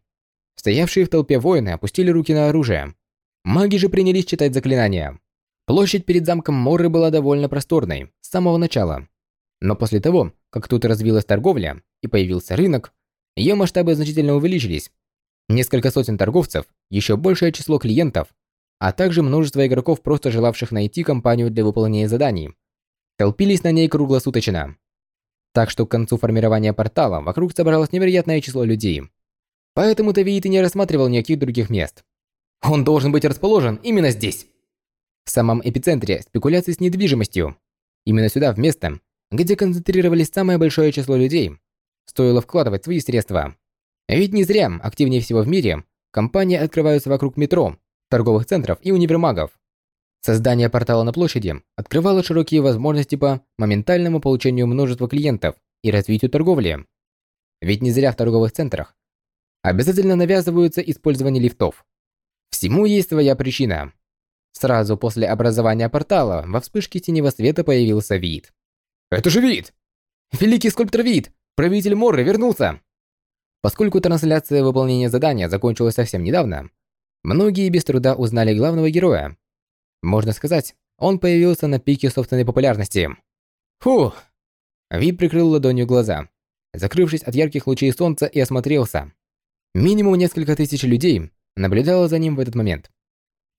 Стоявшие в толпе воины опустили руки на оружие. Маги же принялись читать заклинания. Площадь перед замком Морры была довольно просторной с самого начала. Но после того, как тут развилась торговля и появился рынок, ее масштабы значительно увеличились, Несколько сотен торговцев, еще большее число клиентов, а также множество игроков, просто желавших найти компанию для выполнения заданий, толпились на ней круглосуточно. Так что к концу формирования портала вокруг собралось невероятное число людей. Поэтому Тавиит и не рассматривал никаких других мест. Он должен быть расположен именно здесь. В самом эпицентре спекуляций с недвижимостью. Именно сюда, в место, где концентрировались самое большое число людей, стоило вкладывать свои средства. Ведь не зря активнее всего в мире компании открываются вокруг метро, торговых центров и универмагов. Создание портала на площади открывало широкие возможности по моментальному получению множества клиентов и развитию торговли. Ведь не зря в торговых центрах обязательно навязываются использование лифтов. Всему есть своя причина. Сразу после образования портала во вспышке синего света появился вид. «Это же вид! Великий скульптор вид! Правитель Морры вернулся!» Поскольку трансляция выполнения задания закончилась совсем недавно, многие без труда узнали главного героя. Можно сказать, он появился на пике собственной популярности. Фух! Вип прикрыл ладонью глаза, закрывшись от ярких лучей солнца и осмотрелся. Минимум несколько тысяч людей наблюдало за ним в этот момент.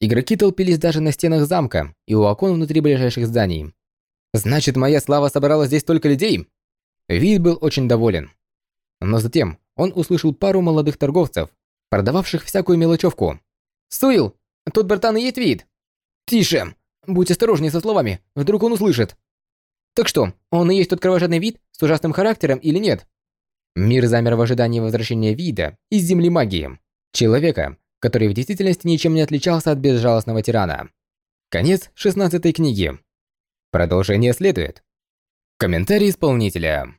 Игроки толпились даже на стенах замка и у окон внутри ближайших зданий. Значит, моя слава собрала здесь столько людей? Вид был очень доволен. Но затем он услышал пару молодых торговцев, продававших всякую мелочевку. «Суил, тут братан и есть вид!» «Тише! Будь осторожнее со словами, вдруг он услышит!» «Так что, он и есть тот кровожадный вид с ужасным характером или нет?» Мир замер в ожидании возвращения вида из земли магии. Человека, который в действительности ничем не отличался от безжалостного тирана. Конец 16 книги. Продолжение следует. Комментарий исполнителя.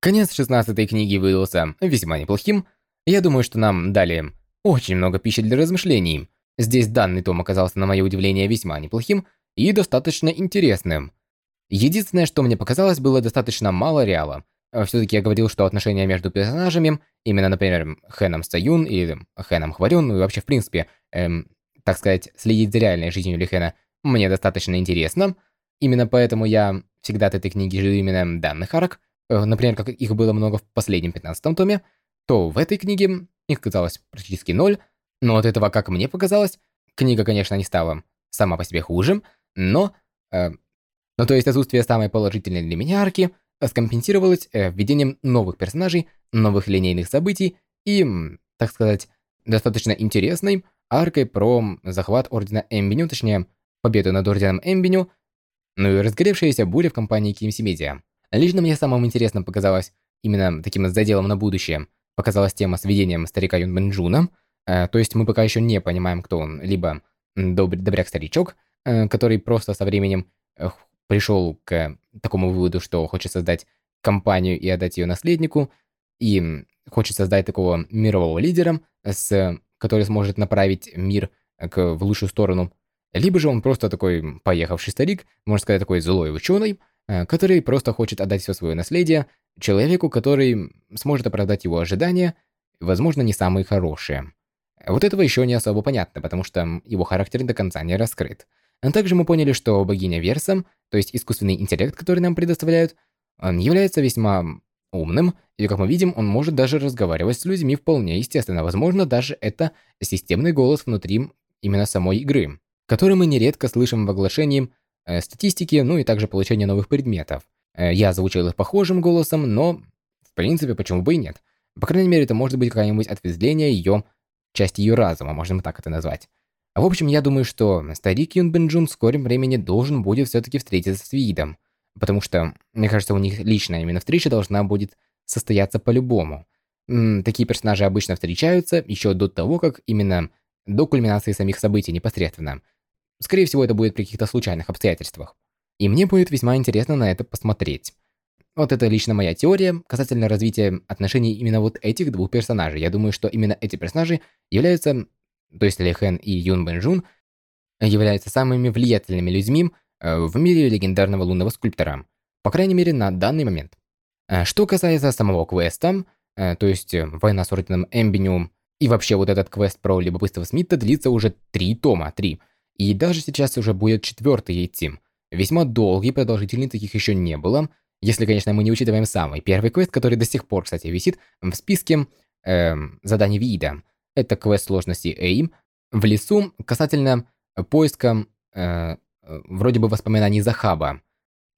Конец 16 книги выдался весьма неплохим. Я думаю, что нам дали очень много пищи для размышлений. Здесь данный том оказался, на мое удивление, весьма неплохим и достаточно интересным. Единственное, что мне показалось, было достаточно мало реала. Все-таки я говорил, что отношения между персонажами, именно, например, Хэном Саюн и Хэном Хварен, ну и вообще, в принципе, эм, так сказать, следить за реальной жизнью Лихена, мне достаточно интересно. Именно поэтому я всегда от этой книги жду именно данных арок. Э, например, как их было много в последнем 15 томе, то в этой книге их казалось практически ноль, но от этого, как мне показалось, книга, конечно, не стала сама по себе хуже, но... Э, ну, то есть отсутствие самой положительной для меня арки скомпенсировалось э, введением новых персонажей, новых линейных событий и, так сказать, достаточно интересной аркой про захват Ордена Эмбиню, точнее, победу над Орденом Эмбиню, ну и разгоревшаяся буря в компании Кимси Медиа. Лично мне самым интересным показалось именно таким заделом на будущее, показалась тема с введением старика Юн Бенджуна, э, то есть мы пока еще не понимаем, кто он, либо добр, добряк-старичок, э, который просто со временем э, пришел к такому выводу, что хочет создать компанию и отдать ее наследнику, и хочет создать такого мирового лидера, с, который сможет направить мир к, в лучшую сторону, либо же он просто такой поехавший старик, можно сказать, такой злой ученый, э, который просто хочет отдать все свое наследие человеку, который сможет оправдать его ожидания, возможно, не самые хорошие. Вот этого еще не особо понятно, потому что его характер до конца не раскрыт. А также мы поняли, что богиня Верса, то есть искусственный интеллект, который нам предоставляют, он является весьма умным, и, как мы видим, он может даже разговаривать с людьми вполне естественно. Возможно, даже это системный голос внутри именно самой игры, который мы нередко слышим в оглашении э, статистики, ну и также получения новых предметов. Э, я озвучил их похожим голосом, но, в принципе, почему бы и нет. По крайней мере, это может быть какое-нибудь ответвление ее, части ее разума, можно так это назвать. В общем, я думаю, что старик Юн Бенджун в скором времени должен будет все-таки встретиться с Видом. Потому что, мне кажется, у них личная именно встреча должна будет состояться по-любому. Такие персонажи обычно встречаются еще до того, как именно до кульминации самих событий непосредственно. Скорее всего, это будет при каких-то случайных обстоятельствах. И мне будет весьма интересно на это посмотреть. Вот это лично моя теория касательно развития отношений именно вот этих двух персонажей. Я думаю, что именно эти персонажи являются то есть Ли Хэн и Юн Бэнжун, являются самыми влиятельными людьми э, в мире легендарного лунного скульптора, по крайней мере на данный момент. Э, что касается самого квеста, э, то есть война с Орденом Эмбиниум, и вообще вот этот квест про любопытство Смита длится уже три тома, три. И даже сейчас уже будет четвертый идти. Весьма долгий, продолжительный, таких еще не было. Если, конечно, мы не учитываем самый первый квест, который до сих пор, кстати, висит в списке эм, заданий вида. Это квест сложности AIM в лесу касательно поиска э, вроде бы воспоминаний Захаба.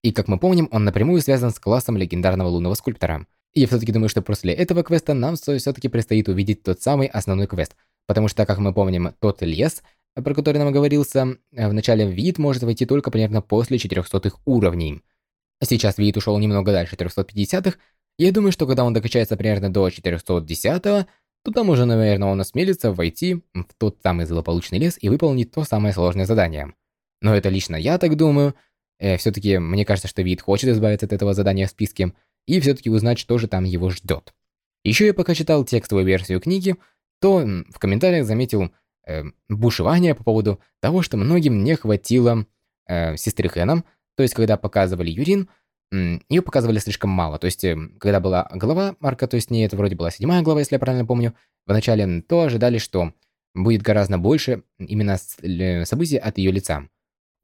И как мы помним, он напрямую связан с классом легендарного лунного скульптора. И я все-таки думаю, что после этого квеста нам все-таки предстоит увидеть тот самый основной квест. Потому что, как мы помним, тот лес, про который нам говорился, в начале вид может войти только примерно после 400 уровней. Сейчас вид ушел немного дальше 450-х. Я думаю, что когда он докачается примерно до 410 то там уже, наверное, он осмелится войти в тот самый злополучный лес и выполнить то самое сложное задание. Но это лично я так думаю. Э, Все-таки мне кажется, что Вид хочет избавиться от этого задания в списке и все-таки узнать, что же там его ждет. Еще я пока читал текстовую версию книги, то в комментариях заметил э, бушевание по поводу того, что многим не хватило э, сестры Хэна, то есть когда показывали Юрин, ее показывали слишком мало. То есть, эм, когда была глава Марка, то есть не это вроде была седьмая глава, если я правильно помню, в начале, то ожидали, что будет гораздо больше именно событий от ее лица.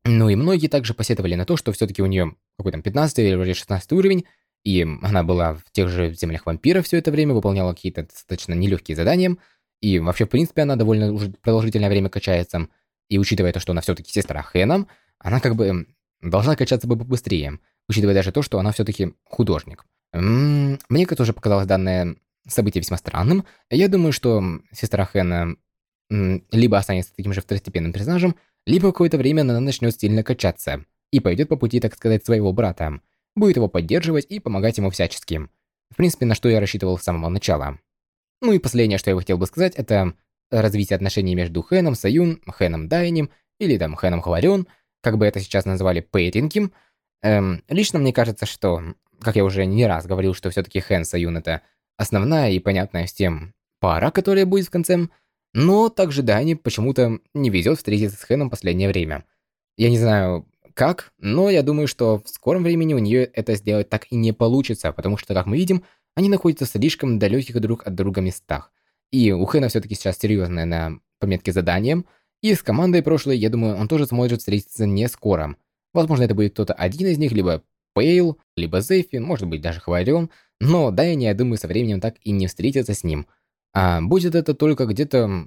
Ну и многие также посетовали на то, что все-таки у нее какой там 15 или вроде 16 уровень, и она была в тех же землях вампира все это время, выполняла какие-то достаточно нелегкие задания, и вообще, в принципе, она довольно уже продолжительное время качается, и учитывая то, что она все-таки сестра Хэна, она как бы должна качаться бы побыстрее. учитывая даже то, что она все-таки художник. М -м, мне тоже показалось данное событие весьма странным. Я думаю, что сестра Хэна либо останется таким же второстепенным персонажем, либо какое-то время она начнет сильно качаться и пойдет по пути, так сказать, своего брата. Будет его поддерживать и помогать ему всячески. В принципе, на что я рассчитывал с самого начала. Ну и последнее, что я хотел бы сказать, это развитие отношений между Хэном Саюн, Хэном Дайнем или там Хэном Хварен, как бы это сейчас называли, пейринги. Эм, лично мне кажется, что, как я уже не раз говорил, что все-таки Хэн Саюн это основная и понятная всем пара, которая будет в конце, но также Дайни почему-то не везет встретиться с Хэном в последнее время. Я не знаю как, но я думаю, что в скором времени у нее это сделать так и не получится, потому что, как мы видим, они находятся в слишком далеких друг от друга местах. И у Хэна все-таки сейчас серьезная на пометке заданием, и с командой прошлой, я думаю, он тоже сможет встретиться не скоро. Возможно, это будет кто-то один из них, либо Пейл, либо Зефи, может быть, даже Хварен, но Дайни, я думаю, со временем так и не встретится с ним. А будет это только где-то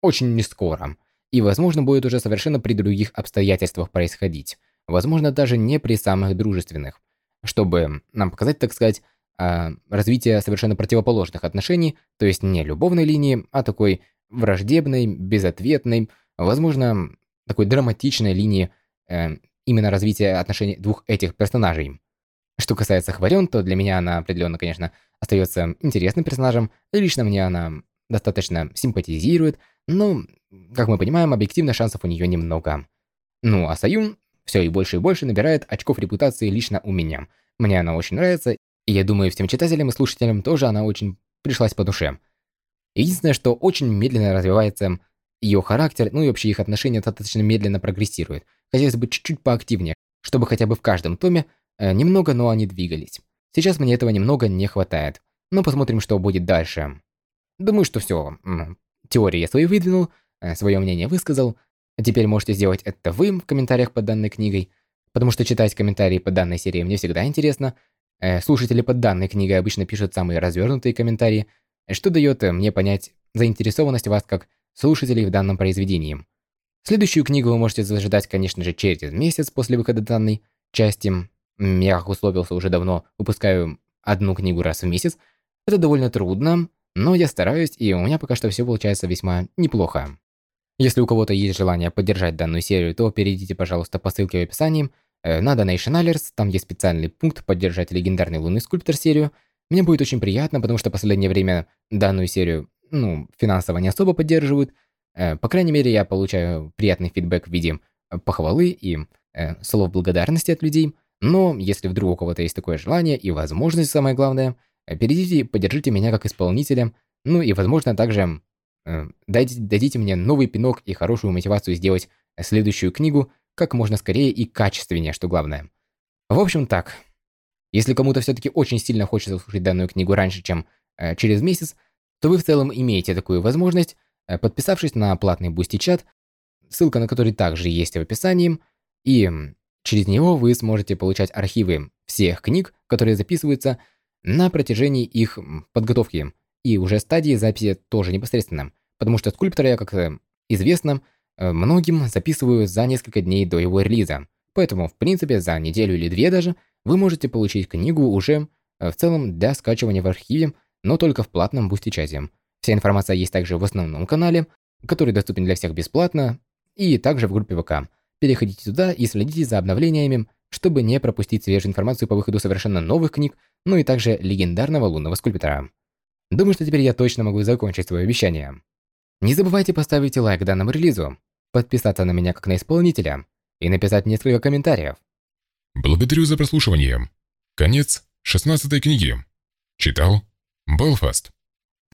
очень не скоро. И, возможно, будет уже совершенно при других обстоятельствах происходить. Возможно, даже не при самых дружественных. Чтобы нам показать, так сказать, а, развитие совершенно противоположных отношений, то есть не любовной линии, а такой враждебной, безответной, возможно, такой драматичной линии э, именно развития отношений двух этих персонажей. Что касается Хварен, то для меня она определенно, конечно, остается интересным персонажем, лично мне она достаточно симпатизирует, но, как мы понимаем, объективно шансов у нее немного. Ну, а Саюн все и больше и больше набирает очков репутации лично у меня. Мне она очень нравится, и я думаю, всем читателям и слушателям тоже она очень пришлась по душе. Единственное, что очень медленно развивается ее характер, ну и вообще их отношения достаточно медленно прогрессируют. Хотелось бы чуть-чуть поактивнее, чтобы хотя бы в каждом томе э, немного, но они двигались. Сейчас мне этого немного не хватает. Но посмотрим, что будет дальше. Думаю, что все. Теории я свои выдвинул, э, свое мнение высказал. Теперь можете сделать это вы в комментариях под данной книгой, потому что читать комментарии по данной серии мне всегда интересно. Э, слушатели под данной книгой обычно пишут самые развернутые комментарии, что дает мне понять заинтересованность вас как слушателей в данном произведении. Следующую книгу вы можете зажидать, конечно же, через месяц после выхода данной части. Я, как условился уже давно, выпускаю одну книгу раз в месяц. Это довольно трудно, но я стараюсь, и у меня пока что все получается весьма неплохо. Если у кого-то есть желание поддержать данную серию, то перейдите, пожалуйста, по ссылке в описании э, на Donation Alerts, там есть специальный пункт «Поддержать легендарный лунный скульптор» серию. Мне будет очень приятно, потому что в последнее время данную серию, ну, финансово не особо поддерживают. Э, по крайней мере, я получаю приятный фидбэк в виде э, похвалы и слов благодарности от людей. Но если вдруг у кого-то есть такое желание и возможность, самое главное – Э, перейдите и поддержите меня как исполнителя, ну и, возможно, также э, дайте, дадите мне новый пинок и хорошую мотивацию сделать следующую книгу как можно скорее и качественнее, что главное. В общем, так. Если кому-то все-таки очень сильно хочется слушать данную книгу раньше, чем э, через месяц, то вы в целом имеете такую возможность, э, подписавшись на платный Boosty чат, ссылка на который также есть в описании, и через него вы сможете получать архивы всех книг, которые записываются на протяжении их подготовки и уже стадии записи тоже непосредственно, потому что скульптора как известно, э, многим записываю за несколько дней до его релиза. Поэтому, в принципе, за неделю или две даже вы можете получить книгу уже э, в целом для скачивания в архиве, но только в платном бусти-чате. Вся информация есть также в основном канале, который доступен для всех бесплатно, и также в группе ВК. Переходите туда и следите за обновлениями, чтобы не пропустить свежую информацию по выходу совершенно новых книг, ну и также легендарного лунного скульптора. Думаю, что теперь я точно могу закончить свое обещание. Не забывайте поставить лайк данному релизу, подписаться на меня как на исполнителя и написать несколько комментариев. Благодарю за прослушивание. Конец 16 книги. Читал Белфаст.